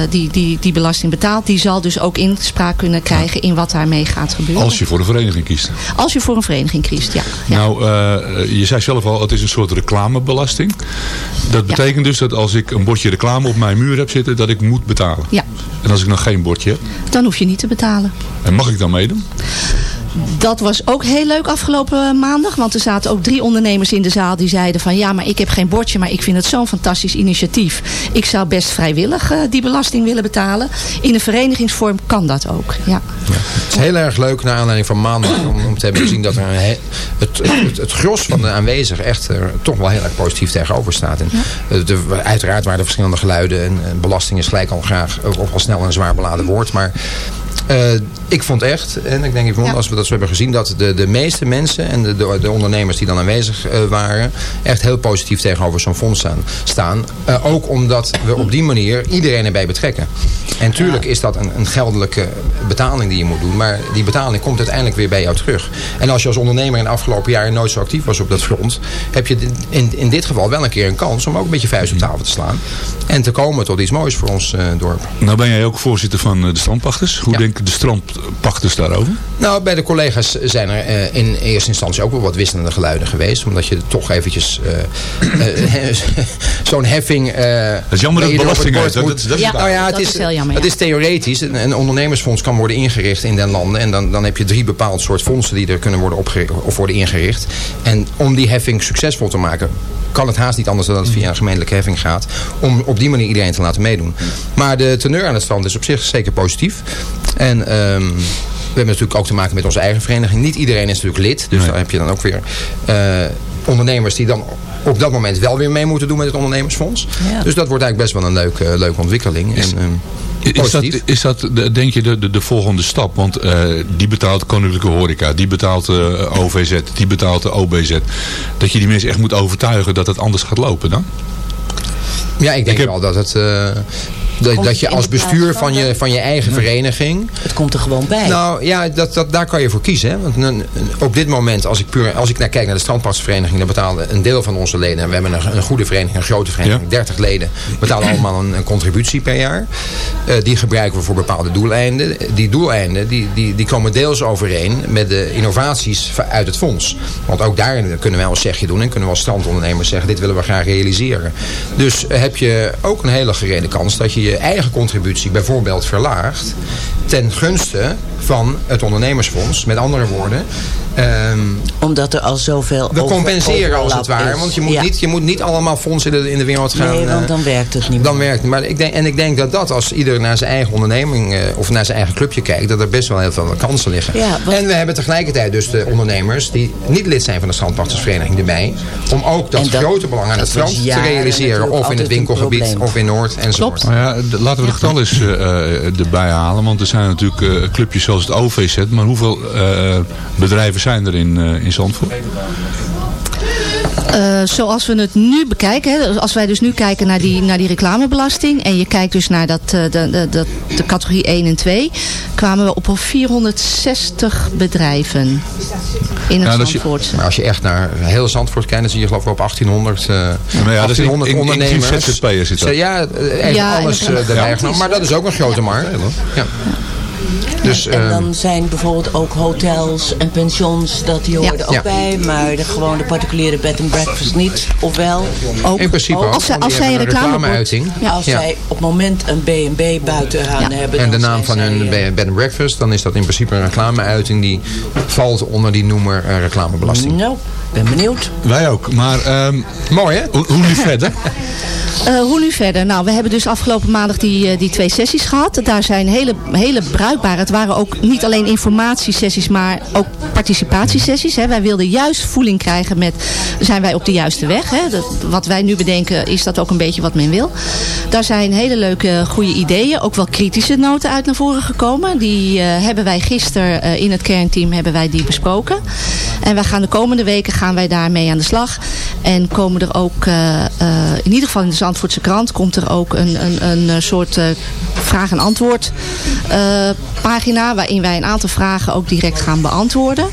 die, die, die belasting betaalt, die zal dus ook inspraak kunnen krijgen in wat daarmee gaat gebeuren. Als je voor een vereniging kiest. Als je voor een vereniging kiest, ja. ja. Nou, eh, je zei zelf al, het is een soort reclamebelasting. Dat betekent dus dat als ik een bordje reclame op mijn muur heb zitten, dat ik moet betalen. Ja. En als ik nog geen bordje heb, Dan hoef je niet te betalen. en mag ik dan meedoen? Dat was ook heel leuk afgelopen maandag. Want er zaten ook drie ondernemers in de zaal die zeiden van... ja, maar ik heb geen bordje, maar ik vind het zo'n fantastisch initiatief. Ik zou best vrijwillig eh, die belasting willen betalen. In een verenigingsvorm kan dat ook, ja. Het is heel erg leuk naar aanleiding van maandag om, om te hebben gezien dat er he- het, het, het gros van de aanwezigen echt er toch wel heel erg positief tegenover staat. En, eh, de- uiteraard waren er verschillende geluiden en, en belasting is gelijk al graag of al snel een zwaar beladen woord. Maar eh, ik vond echt, en ik denk Yvonne, als we dat zo hebben gezien, dat de, de meeste mensen en de, de, de ondernemers die dan aanwezig eh, waren, echt heel positief tegenover zo'n fonds staan. staan. Eh, ook omdat we op die manier iedereen erbij betrekken. En tuurlijk is dat een, een geldelijke betaling die je moet doen, maar die betaling komt uiteindelijk weer bij jou terug. En als je als ondernemer in de afgelopen jaren nooit zo actief was op dat front, heb je in, in dit geval wel een keer een kans om ook een beetje vuist op tafel te slaan. En te komen tot iets moois voor ons eh, dorp. Nou ben jij ook voorzitter van de strandpachters. Hoe denken de strandpachters daarover? Nou, bij de collega's zijn er eh, in eerste instantie ook wel wat wisselende geluiden geweest. Omdat je toch eventjes eh, eh, zo'n heffing... eh, is jammer dat het belasting uit, dat- moet- dat- dat is Ja, nou ja, het dat is, is heel jammer, Het ja. is theoretisch. Een, een ondernemersfonds kan worden ingericht in den landen. En dan, dan heb je drie bepaald soort fondsen die er kunnen worden, opgericht, of worden ingericht. En om die heffing succesvol te maken kan het haast niet anders dan dat het via een gemeentelijke heffing gaat. Om op die manier iedereen te laten meedoen. Maar de teneur aan het strand is op zich zeker positief. En ehm, we hebben natuurlijk ook te maken met onze eigen vereniging. Niet iedereen is natuurlijk lid. Dus daar heb je dan ook weer eh, ondernemers die dan op dat moment wel weer mee moeten doen met het ondernemersfonds. Ja. Dus dat wordt eigenlijk best wel een leuke, leuke ontwikkeling. en, ehm, Is dat, is dat de- denk je de, de, de volgende stap? Want eh, die betaalt Koninklijke Horeca, die betaalt eh, OVZ, die betaalt de OBZ. Dat je die mensen echt moet overtuigen dat het anders gaat lopen dan? Ja, ik denk wel dat het... eh, dat, dat je als bestuur van je, van je eigen vereniging... Het komt er gewoon bij. Nou ja, dat, dat, daar kan je voor kiezen. Hè? Want op dit moment, als ik, puur, als ik naar kijk naar de strandpadsvereniging... dan betalen een deel van onze leden... en we hebben een, een goede vereniging, een grote vereniging... 30 leden, betalen allemaal een, een contributie per jaar. Eh, die gebruiken we voor bepaalde doeleinden. Die doeleinden die, die, die komen deels overeen... met de innovaties uit het fonds. Want ook daarin kunnen wij ons zegje doen... en kunnen we als strandondernemers zeggen... dit willen we graag realiseren. Dus heb je ook een hele gerede kans... dat je eigen contributie bijvoorbeeld verlaagt... ten gunste van het ondernemersfonds. Met andere woorden... ehm, Omdat er al zoveel we compenseren als het ware. is. Want je moet, Ja. niet, je moet niet allemaal fondsen in de, in de wereld gaan... Nee, want eh, dan werkt het niet meer. dan werkt het. Maar ik denk, en ik denk dat dat als ieder naar zijn eigen onderneming eh, of naar zijn eigen clubje kijkt, dat er best wel heel veel kansen liggen. Ja, wat- En we hebben tegelijkertijd dus de ondernemers die niet lid zijn van de strandpachtersvereniging erbij. Om ook dat, grote belang aan het strand te realiseren. Of in het winkelgebied of in Noord enzovoort. Nou ja, laten we de getallen eens eh, eh, erbij halen. Want er zijn natuurlijk eh, clubjes zoals het OVZ. Maar hoeveel eh, bedrijven zijn er in, eh, in Zandvoort? Eh, zoals we het nu bekijken, hè, als wij dus nu kijken naar die, naar die reclamebelasting en je kijkt dus naar dat, eh, de, de, de, de categorie 1 en 2, kwamen we op al 460 bedrijven in het Ja, je- Zandvoortse. maar als je echt naar heel Zandvoort kijkt, dan zie je geloof ik op 1800, eh maar ja, dat is in- 1800 in- ondernemers. zit dat. Ja, Ja, alles Ja. Maar dat is ook een grote markt. Ja. Dus, en ehm, dan zijn bijvoorbeeld ook hotels en pensions, dat die horen ook Ja. bij. Maar de gewone particuliere bed and breakfast niet. Ofwel, Ook, In principe ook, als als zij een reclameuiting. Ja. als zij op het moment een B&B buiten gaan hebben. En de naam van hun bed and breakfast, dan is dat in principe een reclameuiting die valt onder die noemer eh, reclamebelasting. Nou, ben benieuwd. Wij ook. Maar ehm, Mooi hè? hoe, hoe nu verder? Eh, hoe nu verder? Nou, we hebben dus afgelopen maandag die, eh, die twee sessies gehad. Daar zijn hele, hele bruikbare. Het waren ook niet alleen informatiesessies, maar ook participatiesessies. Hè. Wij wilden juist voeling krijgen met, zijn wij op de juiste weg? Hè? Dat, wat wij nu bedenken, is dat ook een beetje wat men wil. Daar zijn hele leuke, goede ideeën. Ook wel kritische noten uit naar voren gekomen. Die eh, hebben wij gisteren eh, in het kernteam hebben wij die besproken. En wij gaan de komende weken gaan wij daarmee aan de slag. En komen er ook, eh, eh, in ieder geval in de Zandvoortse krant, komt er ook een, een, een eh, soort vraag- en antwoord pagina. Waarin wij een aantal vragen ook direct gaan beantwoorden.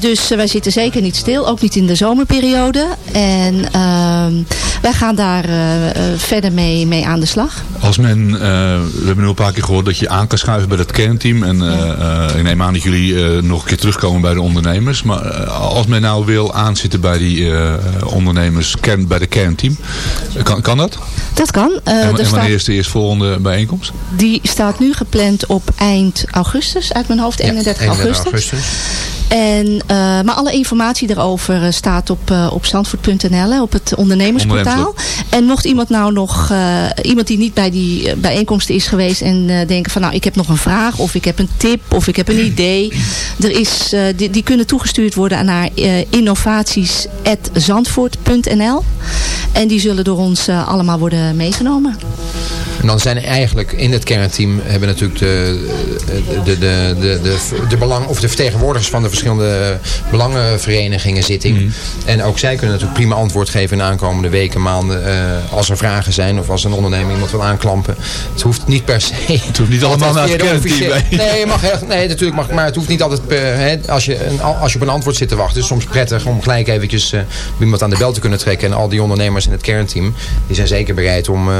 Dus wij zitten zeker niet stil. Ook niet in de zomerperiode. En ehm, wij gaan daar verder mee, mee aan de slag. Als men, we hebben nu een paar keer gehoord dat je aan kan schuiven bij het kernteam. En ik neem aan dat jullie nog een keer terugkomen bij de ondernemers. Maar als men nou wil aanzitten bij die ondernemers kern, bij de kernteam. Kan, kan dat? Dat kan. Uh, en, en wanneer is de eerstvolgende bijeenkomst? Die staat nu gepland op eind augustus, uit mijn hoofd, 31 ja, augustus. augustus. En, uh, maar alle informatie daarover eh, staat op, uh, op zandvoort.nl, op het ondernemersportaal. En mocht iemand nou nog, iemand die niet bij die bijeenkomsten is geweest en denken van nou ik heb nog een vraag of ik heb een tip of ik heb een idee. Er is, die, die, kunnen toegestuurd worden naar innovaties.zandvoort.nl. En die zullen door ons allemaal worden meegenomen. En dan zijn eigenlijk in het kernteam hebben natuurlijk de, de, de, de, de, de, belang, of de vertegenwoordigers van de verschillende belangenverenigingen zitting. Mhm. En ook zij kunnen natuurlijk prima antwoord geven in de aankomende weken, maanden. Uh, als er vragen zijn of als een onderneming iemand wil aanklampen. Het hoeft niet per se. Het hoeft niet allemaal naar het kernteam. Nee, mag, nee, natuurlijk mag. Maar het hoeft niet altijd per, hè, als, je een, als je op een antwoord zit te wachten. Het is soms prettig om gelijk eventjes uh, iemand aan de bel te kunnen trekken. En al die ondernemers in het kernteam, die zijn zeker bereid om uh,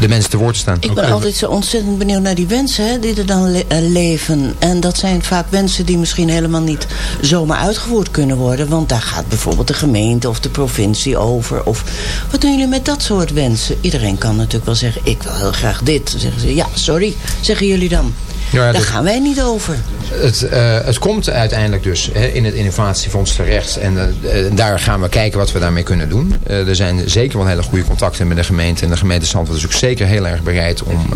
de mensen te woord staan. Ik ben altijd zo ontzettend benieuwd naar die wensen hè, die er dan le leven. En dat zijn vaak wensen die misschien helemaal niet zomaar uitgevoerd kunnen worden. Want daar gaat bijvoorbeeld de gemeente of de provincie over. Of wat doen jullie met dat soort wensen? Iedereen kan natuurlijk wel zeggen, ik wil heel graag dit. Dan zeggen ze, ja, sorry, zeggen jullie dan. Ja, Daar gaan wij niet over. Het, uh, het komt uiteindelijk dus hè, in het innovatiefonds terecht. En uh, daar gaan we kijken wat we daarmee kunnen doen. Uh, er zijn zeker wel hele goede contacten met de gemeente. En de gemeente Zandvoort is ook zeker heel erg bereid om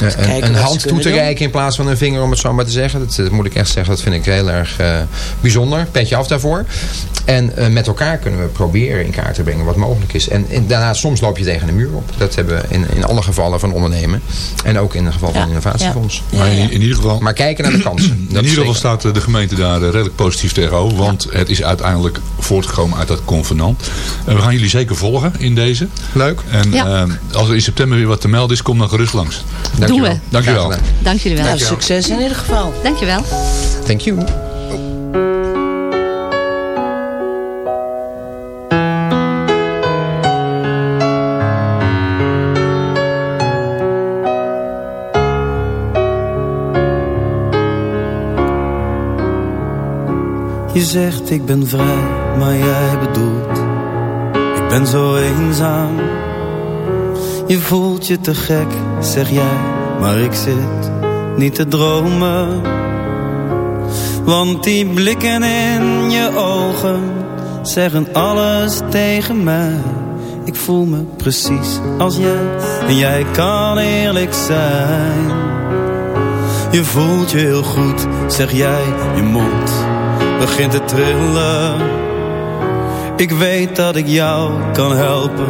een, een hand toe te reiken in plaats van een vinger, om het zo maar te zeggen. Dat, dat moet ik echt zeggen, dat vind ik heel erg uh, bijzonder. Petje af daarvoor. En uh, met elkaar kunnen we proberen in kaart te brengen wat mogelijk is. En, en daarna, soms loop je tegen de muur op. Dat hebben we in, in alle gevallen van ondernemen. En ook in het geval van het innovatiefonds. Ja. Maar in, in, ieder geval... Maar kijken naar de kansen. in ieder geval staat de gemeente daar redelijk positief tegenover. Want het is uiteindelijk voortgekomen uit dat convenant. En we gaan jullie zeker volgen in deze. Leuk. En uh, als er in september weer wat te melden is, kom dan gerust langs. Doen we. Dankjewel. Dank jullie wel. Nou, succes in ieder geval. Dankjewel. Thank you. Je zegt ik ben vrij, maar jij bedoelt Ik ben zo eenzaam Je voelt je te gek, zeg jij Maar ik zit niet te dromen. Want die blikken in je ogen Zeggen alles tegen mij. Ik voel me precies als jij. En jij kan eerlijk zijn. Je voelt je heel goed, zeg jij. Je mond begint te trillen. Ik weet dat ik jou kan helpen,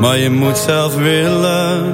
maar je moet zelf willen.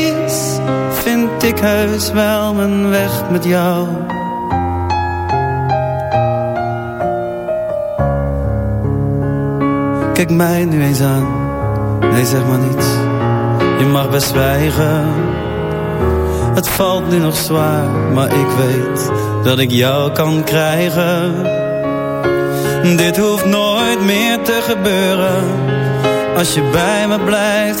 Ik heus wel mijn weg met jou. Kijk mij nu eens aan. Nee, zeg maar niets. Je mag best zwijgen. Het valt nu nog zwaar, maar ik weet dat ik jou kan krijgen. Dit hoeft nooit meer te gebeuren. Als je bij me blijft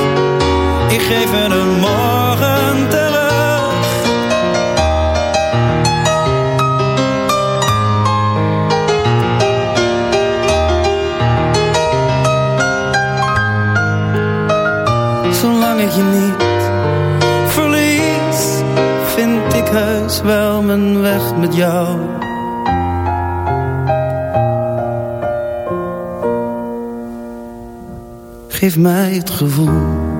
ik geef er een morgen terug. Zolang ik je niet verlies, vind ik heus wel mijn weg met jou. Geef mij het gevoel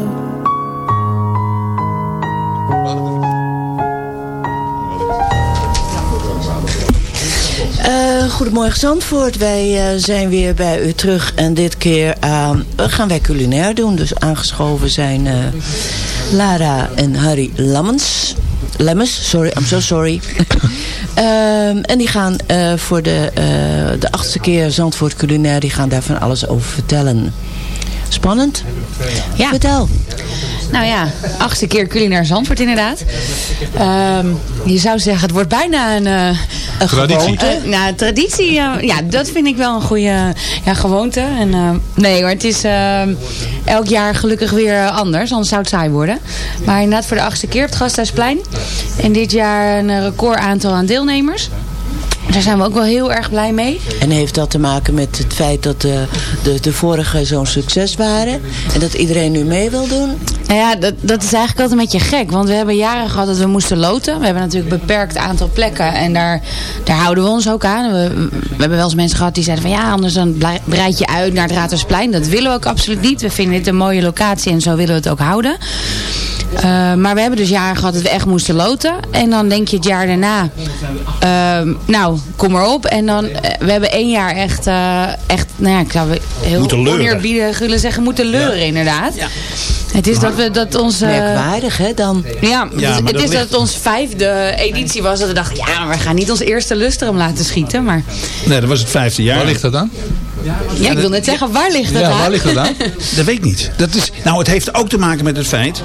Goedemorgen Zandvoort. Wij eh, zijn weer bij u terug. En dit keer eh, gaan wij culinair doen. Dus aangeschoven zijn eh, Lara en Harry Lammens. Lemmens, sorry, I'm so sorry. Ehm, en die gaan eh, voor de, de achtste keer Zandvoort culinair. Die gaan daar van alles over vertellen. Spannend? Ja. Vertel. Nou ja, achtste keer culinair Zandvoort inderdaad. Ehm, je zou zeggen, het wordt bijna een... eh, een Traditie. gewoonte. Eh, nou, traditie, ja, ja, dat vind ik wel een goede ja, gewoonte. En, eh, nee hoor, het is ehm, elk jaar gelukkig weer anders, anders zou het saai worden. Maar inderdaad voor de achtste keer op het Gasthuisplein. En dit jaar een record aantal aan deelnemers. Daar zijn we ook wel heel erg blij mee. En heeft dat te maken met het feit dat de, de, de vorige zo'n succes waren? En dat iedereen nu mee wil doen? Nou ja, dat, dat is eigenlijk altijd een beetje gek. Want we hebben jaren gehad dat we moesten loten. We hebben natuurlijk een beperkt aantal plekken. En daar, daar houden we ons ook aan. We, we hebben wel eens mensen gehad die zeiden van... ja, anders dan breid je uit naar het Raadhuisplein. Dat willen we ook absoluut niet. We vinden dit een mooie locatie en zo willen we het ook houden. Uh, maar we hebben dus jaren gehad dat we echt moesten loten. En dan denk je het jaar daarna... Uh, nou, kom maar op. En dan, uh, we hebben één jaar echt... Uh, echt nou ja, ik zou heel oneerbiedig willen zeggen... moeten leuren ja. inderdaad. Ja. Het is dat we dat ons... Merkwaardig, hè, dan? Ja, ja het, is ligt... dat het ons vijfde editie was. Dat we dachten, ja, maar we gaan niet ons eerste lustrum laten schieten. Maar... Nee, dat was het vijfde jaar. Waar ligt dat dan? Ja, ik wil net zeggen, waar ligt dat ja, aan? waar ligt dat aan? dat weet ik niet. Dat is, nou, het heeft ook te maken met het feit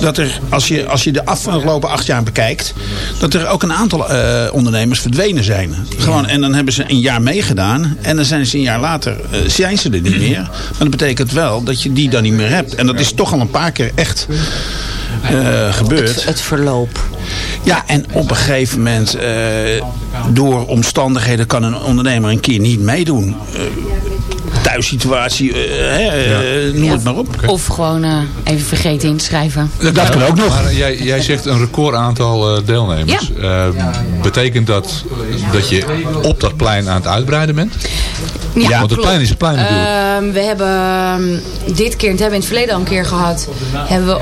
dat er, als je, als je de afgelopen acht jaar bekijkt, dat er ook een aantal uh, ondernemers verdwenen zijn. Gewoon, en dan hebben ze een jaar meegedaan en dan zijn ze een jaar later, uh, zijn ze er niet meer. Maar dat betekent wel dat je die dan niet meer hebt. En dat is toch al een paar keer echt uh, gebeurd. Het, het, verloop. Ja, en op een gegeven moment, door omstandigheden kan een ondernemer een keer niet meedoen thuissituatie, uh, hè, ja. noem ja. het maar op. Of gewoon uh, even vergeten in te schrijven. Dat, dat kan ook nog. Maar jij, jij zegt een record aantal uh, deelnemers. Ja. betekent dat dat je op dat plein aan het uitbreiden bent? Ja, Want het plein is het plein natuurlijk. we hebben dit keer, het hebben we in het verleden al een keer gehad. Hebben we,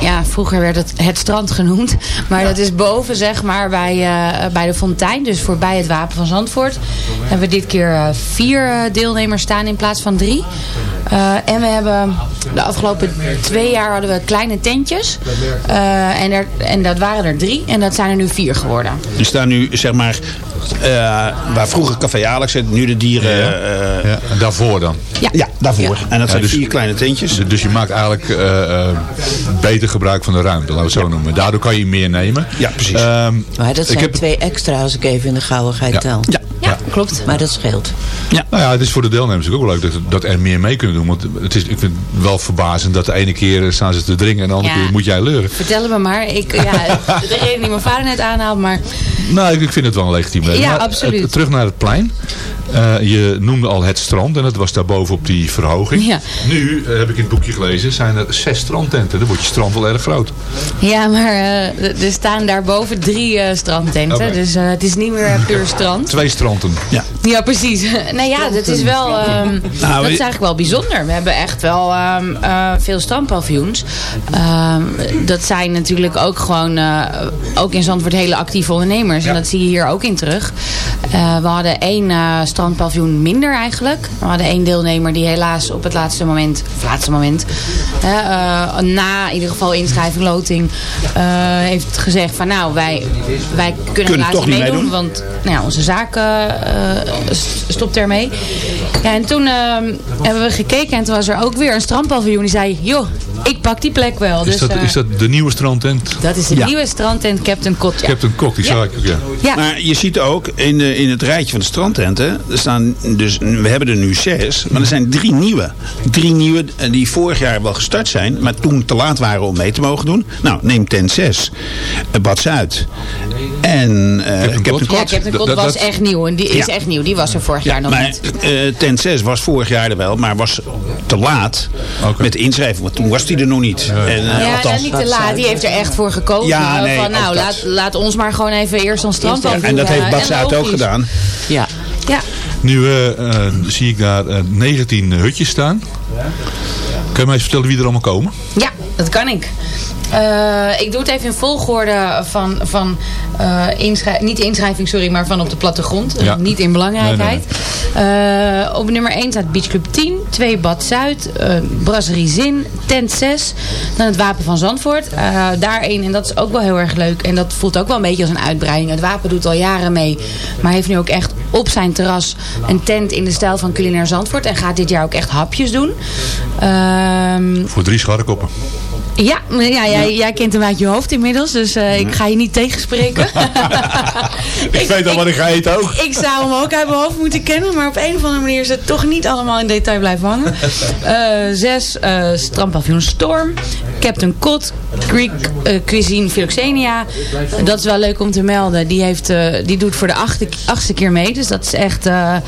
ja, vroeger werd het het strand genoemd. Maar dat is boven zeg maar bij, bij de fontein. Dus voorbij het Wapen van Zandvoort. Hebben we dit keer vier deelnemers staan in plaats van drie. Uh, en we hebben de afgelopen twee jaar hadden we kleine tentjes. Uh, en, er, en dat waren er drie. En dat zijn er nu vier geworden. Er staan nu, zeg maar, waar vroeger Café Alex zit, nu de dieren... Ja. ja. En daarvoor dan? Ja, ja daarvoor. En dat zijn dus, vier kleine tentjes. Dus je maakt eigenlijk beter gebruik van de ruimte, laten we het zo noemen. Daardoor kan je meer nemen. Ja, precies. Um, maar dat zijn heb... twee extra als ik even in de gauwigheid tel. Ja. Ja, klopt. Maar dat scheelt. Ja. Nou ja, het is voor de deelnemers ook wel leuk dat, dat er meer mee kunnen doen. Want het is, ik vind het wel verbazend dat de ene keer staan ze te dringen en de andere ja. keer moet jij leuren. Vertel me maar. Ik, ja, de reden die mijn vader net aanhaalt, maar... Nou, ik, ik vind het wel een legitiem reden. Ja, maar, absoluut. Het, terug naar het plein. Uh, je noemde al het strand en dat was daarboven op die verhoging. Ja. Nu, uh, heb ik in het boekje gelezen, zijn er zes strandtenten. Dan wordt je strand wel erg groot. Ja, maar uh, er staan daarboven drie strandtenten. Okay. Dus het is niet meer puur strand. Twee Ja, ja precies. nou ja, dat is wel... Um, nou, dat is eigenlijk wel bijzonder. We hebben echt wel um, veel strandpaviljoens. Um, dat zijn natuurlijk ook gewoon... ook in Zandvoort hele actieve ondernemers. Ja. En dat zie je hier ook in terug. we hadden één strandpaviljoen minder eigenlijk. We hadden één deelnemer die helaas op het laatste moment, of laatste moment, uh, uh, na in ieder geval inschrijving, loting, uh, heeft gezegd van nou, wij, wij kunnen, kunnen helaas niet meedoen, meedoen, want nou ja, onze zaak stopt ermee. Ja, en toen hebben we gekeken en toen was er ook weer een strandpaviljoen die zei, joh, ik pak die plek wel. Dus, is, dat, eh, is dat de nieuwe strandtent? dat is de Ja. nieuwe strandtent Captain Kot. Ja. Captain Kok, die Ja. zag ik ook, ja. Ja. Maar je ziet ook in, de, in het rijtje van de strandtenten, er staan dus, we hebben er nu zes, maar er zijn drie nieuwe. Drie nieuwe eh, die vorig jaar wel gestart zijn, maar toen te laat waren om mee te mogen doen. Nou, neem tent 6, eh, Bad Zuid en eh Captain Ja, Kot. Captain Kot was echt nieuw. En die is Ja. echt nieuw. Die was er vorig jaar nog Maar niet. eh, tent 6 was vorig jaar er wel, maar was te laat met de inschrijving, want toen was die er nog niet. En, eh, Ja, althans- niet te laat. Die heeft er echt voor gekozen. Ja, nee, van, nou, laat, laat ons maar gewoon even eerst ons strand en dat heeft Zuid ook gedaan. Ja. Ja. Nu eh, eh, zie ik daar eh, 19 hutjes staan. Kun je mij eens vertellen wie er allemaal komen? Ja, dat kan ik. Eh, ik doe het even in volgorde van, van eh, inschrij- niet inschrijving, sorry, maar van op de plattegrond. Ja. Niet in belangrijkheid. Eh, op nummer 1 staat Beach Club 10, 2 Bad Zuid, eh Brasserie Zin, tent 6, dan het Wapen van Zandvoort. Eh daar één, en dat is ook wel heel erg leuk. En dat voelt ook wel een beetje als een uitbreiding. Het Wapen doet al jaren mee, maar heeft nu ook echt op zijn terras een tent in de stijl van Culinair Zandvoort. En gaat dit jaar ook echt hapjes doen. Ehm, Voor drie scharrekoppen. ja, ja, jij, jij kent hem uit je hoofd inmiddels, dus eh, ik ga je niet tegenspreken. Ik weet al wat ik ga eten ook. ik zou hem ook uit mijn hoofd moeten kennen, maar op een of andere manier is het toch niet allemaal in detail blijven hangen. Eh, zes, strandpavillon Storm, Captain Cod, Greek Cuisine Philoxenia. Dat is wel leuk om te melden. Die, heeft, die doet voor de achtste, achtste keer mee, dus dat is echt eh, eh,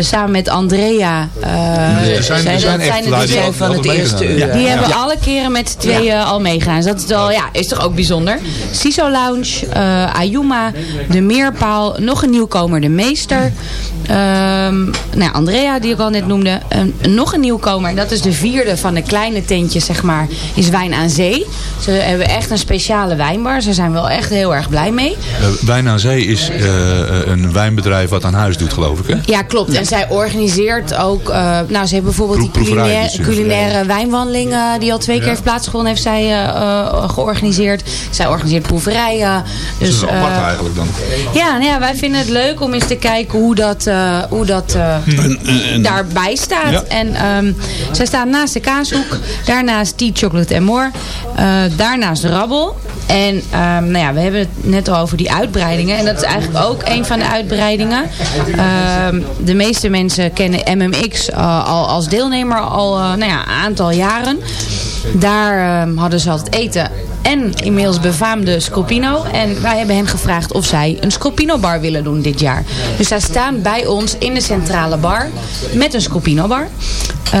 samen met Andrea. eh, er zijn- er zijn dat de DJ van het eerste uur. hebben. Die Ja. hebben Ja. alle keren met z'n tweeën al meegaan. Dus dat is, wel, ja, is toch ook bijzonder. CISO Lounge, eh, Ayuma, De Meerpaal, nog een nieuwkomer, De Meester. Ehm, nou, Andrea, die ik al net noemde. Een- nog een nieuwkomer, en dat is de vierde van de kleine tentjes, zeg maar, is Wijn aan Zee. Ze hebben echt een speciale wijnbar. Ze zijn wel echt heel erg blij mee. Wijn aan Zee is eh, een wijnbedrijf wat aan huis doet, geloof ik. Hè? Ja, klopt. En zij organiseert ook... eh, nou, ze hebben bijvoorbeeld die Proef- culinaire, dus, culinaire wijnwandeling... eh, die al twee keer heeft plaatsgevonden, heeft zij eh, georganiseerd. Zij organiseert proeverijen. Dus Dus, dat is apart eh, eigenlijk dan. ja, nou ja, wij vinden het leuk om eens te kijken hoe dat, hoe dat eh, daarbij staat. Ja. En ehm, zij staan naast de kaashoek. Daarnaast Tea Chocolate and More. daarnaast Rabbel. En ehm, nou ja, we hebben het net al over die uitbreidingen. En dat is eigenlijk ook een van de uitbreidingen. Ehm, de meeste mensen kennen MMX eh, al als deelnemer al eh, nou ja, een aantal jaren. Daar ehm, hadden ze altijd eten en inmiddels befaamde Scopino. En wij hebben hen gevraagd of zij een Scopino bar willen doen dit jaar. Dus zij staan bij ons in de centrale bar met een Scopino bar.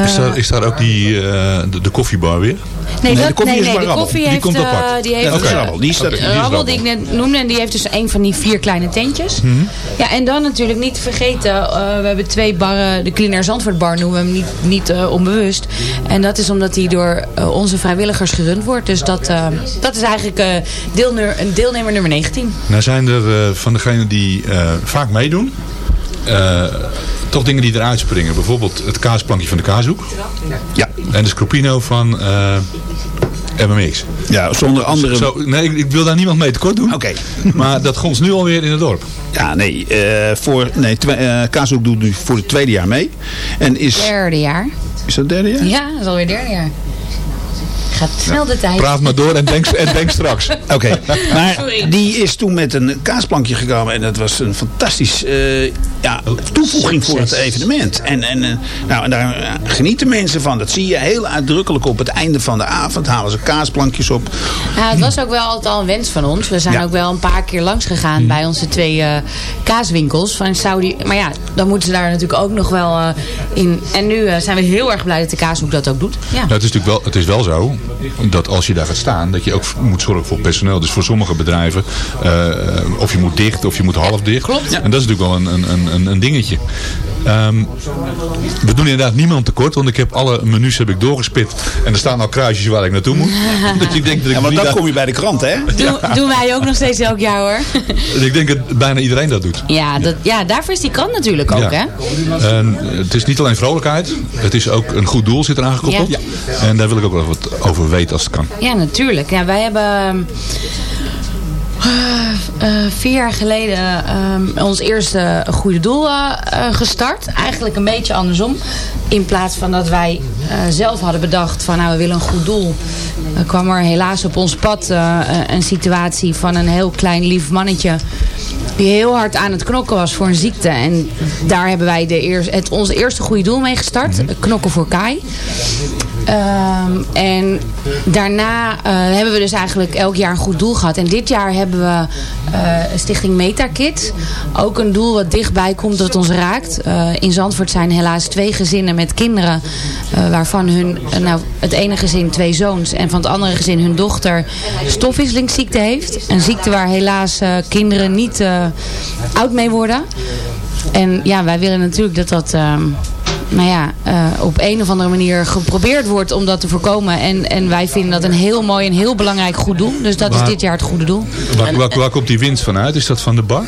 Is daar, is daar ook die, eh, de, de koffiebar weer? Nee, Nee, dat, de koffie nee, is nee, de koffie Die heeft, komt eh, apart. die heeft eh, Rabbel. Die is dat- oké, die is Rabbel Rabbel. die ik net noemde. En die heeft dus een van die vier kleine tentjes. Mhm. Ja, en dan natuurlijk niet te vergeten. eh, we hebben twee barren. De Culinair Zandvoort bar noemen we hem niet, niet eh, onbewust. En dat is omdat die door onze vrijwilligers gerund wordt. Dus dat, eh, dat is eigenlijk eh, deelnemer, een deelnemer nummer 19. Nou zijn er eh, van degenen die eh, vaak meedoen, eh, toch dingen die eruit springen. Bijvoorbeeld het kaasplankje van de kaashoek. Ja. En de Scrupino van eh, MMX. Ja, zonder andere... Zo, nee, ik, ik wil daar niemand mee tekort doen. Oké. Maar dat gonst nu alweer in het dorp. Ja, nee. eh voor, nee twe- eh, Kaashoek doet nu voor het tweede jaar mee. En is... Derde jaar. Is dat het derde jaar? Ja, dat is alweer derde jaar. Gaat snel de tijd. Praat maar door en denk, en denk straks. Oké, maar Sorry. die is toen met een kaasplankje gekomen. En dat was een fantastisch eh, ja, toevoeging voor het evenement. En, en, eh, nou, en daar eh, genieten mensen van. Dat zie je heel uitdrukkelijk op het einde van de avond. Halen ze kaasplankjes op. Ja, het was ook wel altijd al een wens van ons. We zijn Ja. ook wel een paar keer langs gegaan bij onze twee eh, kaaswinkels van Saudi. Maar ja, dan moeten ze daar natuurlijk ook nog wel eh, in. En nu zijn we heel erg blij dat de kaashoek dat ook doet. Ja. Nou, het, is natuurlijk wel, het is wel zo dat als je daar gaat staan, dat je ook moet zorgen voor personeel. Dus voor sommige bedrijven, eh, of je moet dicht of je moet half dicht. Klopt. En dat is natuurlijk wel een, een, een, een dingetje. Ehm, we doen inderdaad niemand tekort, want ik heb alle menus heb ik doorgespit. En er staan al kruisjes waar ik naartoe moet. dat ik denk dat ik Ja, drie dan kom je bij de krant, hè? Doen, doen wij ook nog steeds elk jaar hoor. ik denk dat bijna iedereen dat doet. Ja, dat, ja, daarvoor is die krant natuurlijk ook hè. En het is niet alleen vrolijkheid, het is ook een goed doel zit eraan gekoppeld. Ja. En daar wil ik ook wel wat over weten als het kan. Ja, natuurlijk. Ja, wij hebben... eh, vier jaar geleden ehm, ons eerste goede doel uh, gestart. Eigenlijk een beetje andersom. In plaats van dat wij zelf hadden bedacht van nou we willen een goed doel. kwam er helaas op ons pad een situatie van een heel klein lief mannetje. Die heel hard aan het knokken was voor een ziekte. En daar hebben wij de eerst, het, ons eerste goede doel mee gestart. Mhm. Knokken voor Kai. Um, en daarna uh, hebben we dus eigenlijk elk jaar een goed doel gehad. En dit jaar hebben we uh, Stichting MetaKit. Ook een doel wat dichtbij komt dat ons raakt. Uh, in Zandvoort zijn helaas twee gezinnen met kinderen. waarvan hun, nou, het ene gezin twee zoons. En van het andere gezin hun dochter stofwisselingsziekte heeft. Een ziekte waar helaas kinderen niet oud mee worden. En ja, wij willen natuurlijk dat dat ehm, nou ja, uh, op een of andere manier geprobeerd wordt om dat te voorkomen. En, en wij vinden dat een heel mooi en heel belangrijk goed doel. Dus dat is dit jaar het goede doel. Waar, waar, waar, komt die winst vanuit? Is dat van de bar?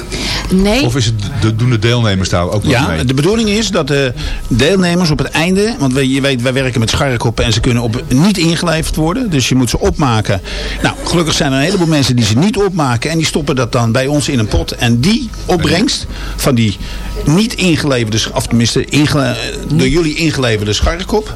Nee. Of is het de, doen de deelnemers daar ook ja, mee? de bedoeling is dat de deelnemers op het einde... want we, je weet, wij werken met scharrekoppen en ze kunnen op, niet ingeleverd worden. Dus je moet ze opmaken. Nou, gelukkig zijn er een heleboel mensen die ze niet opmaken... en die stoppen dat dan bij ons in een pot. En die opbrengst van die niet ingeleverde... of tenminste ingele, door jullie ingeleverde scharrekop.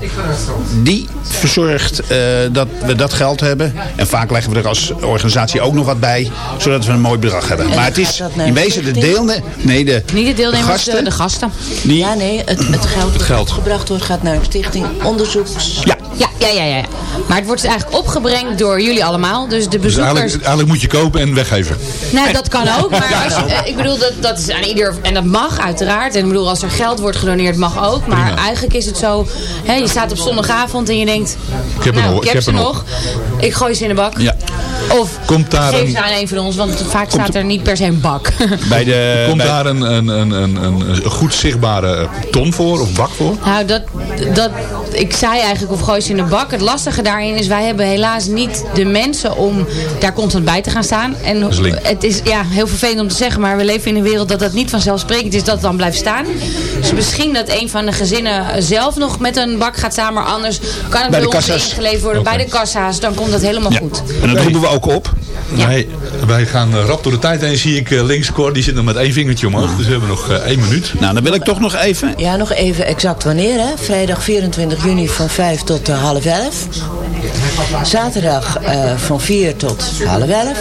Die verzorgt uh, dat we dat geld hebben. En vaak leggen we er als organisatie ook nog wat bij. Zodat we een mooi bedrag hebben. Maar het is in wezen de deelnemers... Nee, de, Niet de deelnemers, de gasten. De, gasten. Die, ja, nee, het, het geld het geld. dat gebracht wordt gaat naar een stichting onderzoek. Ja. Ja, ja, ja, ja. Maar het wordt dus eigenlijk opgebrengd door jullie allemaal. Dus de Dus bezoekers... eigenlijk, eigenlijk moet je kopen en weggeven. Nou, dat kan ook. Maar als je, eh, ik bedoel, dat, dat is aan ieder... En dat mag uiteraard. En ik bedoel, als er geld wordt gedoneerd, mag ook. Maar Prima. eigenlijk is het zo... Hè, je staat op zondagavond en je denkt... Ik heb er nou, nog, ik heb, ik heb ze nog. Ik gooi ze in de bak. Ja. Komt daar geef een- ze aan een van ons. Want vaak staat er niet per se een bak. Bij de, Komt bij- daar een, een, een, een, een, een goed zichtbare ton voor of bak voor? Nou, dat, dat, ik zei eigenlijk of gooi ze in de bak. Het lastige daarin is, wij hebben helaas niet de mensen om daar constant bij te gaan staan. En het is ja, heel vervelend om te zeggen, maar we leven in een wereld dat dat niet vanzelfsprekend is dat het dan blijft staan. Dus misschien dat een van de gezinnen zelf nog met een bak gaat staan, maar anders kan het Bij bij, de ons kassa's. ingeleverd worden. Bij de kassa's, dan komt dat helemaal Ja. goed. En dat roepen we ook op. Wij, wij gaan eh, rap door de tijd heen. Zie ik eh, links Cor, die zit nog met één vingertje omhoog. Dus we hebben nog eh, één minuut. Nou, dan wil ik toch nog even... Ja, nog even exact wanneer, hè? Vrijdag 24 juni van 5 tot eh, half 11. Zaterdag eh, van 4 tot half 11.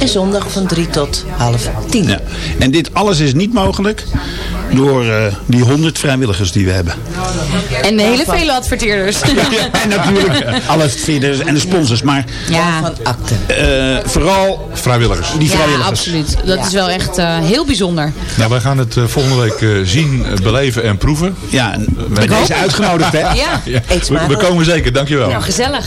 En zondag van 3 tot half 10. Ja. En dit alles is niet mogelijk door eh, die 100 vrijwilligers die we hebben. En hele vele adverteerders. En natuurlijk alle feeders en de sponsors. Maar Ja, Van akte. eh, vooral Vrijwilligers. die ja vrijwilligers. absoluut. Dat is wel echt eh, heel bijzonder. Nou, wij gaan het eh, volgende week eh, zien, beleven en proeven. Ja, bij deze uitgenodigd hè. Ja, Ja, we, we komen zeker, dankjewel. nou gezellig.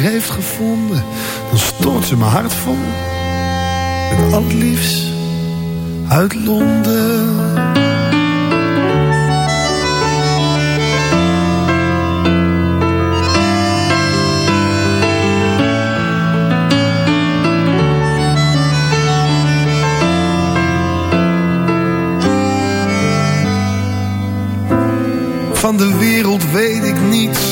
heeft gevonden, dan stort ze mijn hart vol. Met het liefst uit Londen. Van de wereld weet ik niets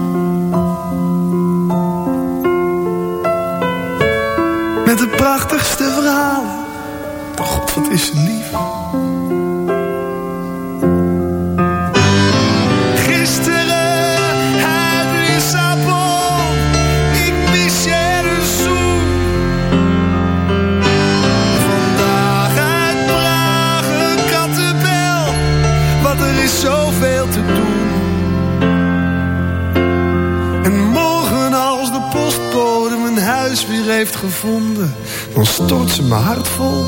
Prachtigste verhalen. God, wat is lief. Gisteren uit Lissabon. Ik mis je een zoen. Vandaag uit Praag kattenbel. Want er is zoveel te doen. En morgen als de postbode mijn huis weer heeft gevonden, dan stort ze mijn hart vol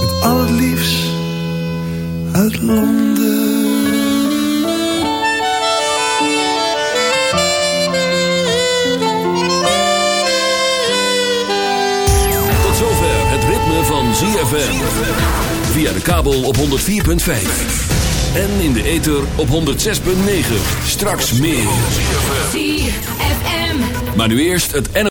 met al het liefst uit Londen. Tot zover het ritme van ZFM. Via de kabel op 104.5. En in de ether op 106.9. Straks meer. ZFM. Maar nu eerst het N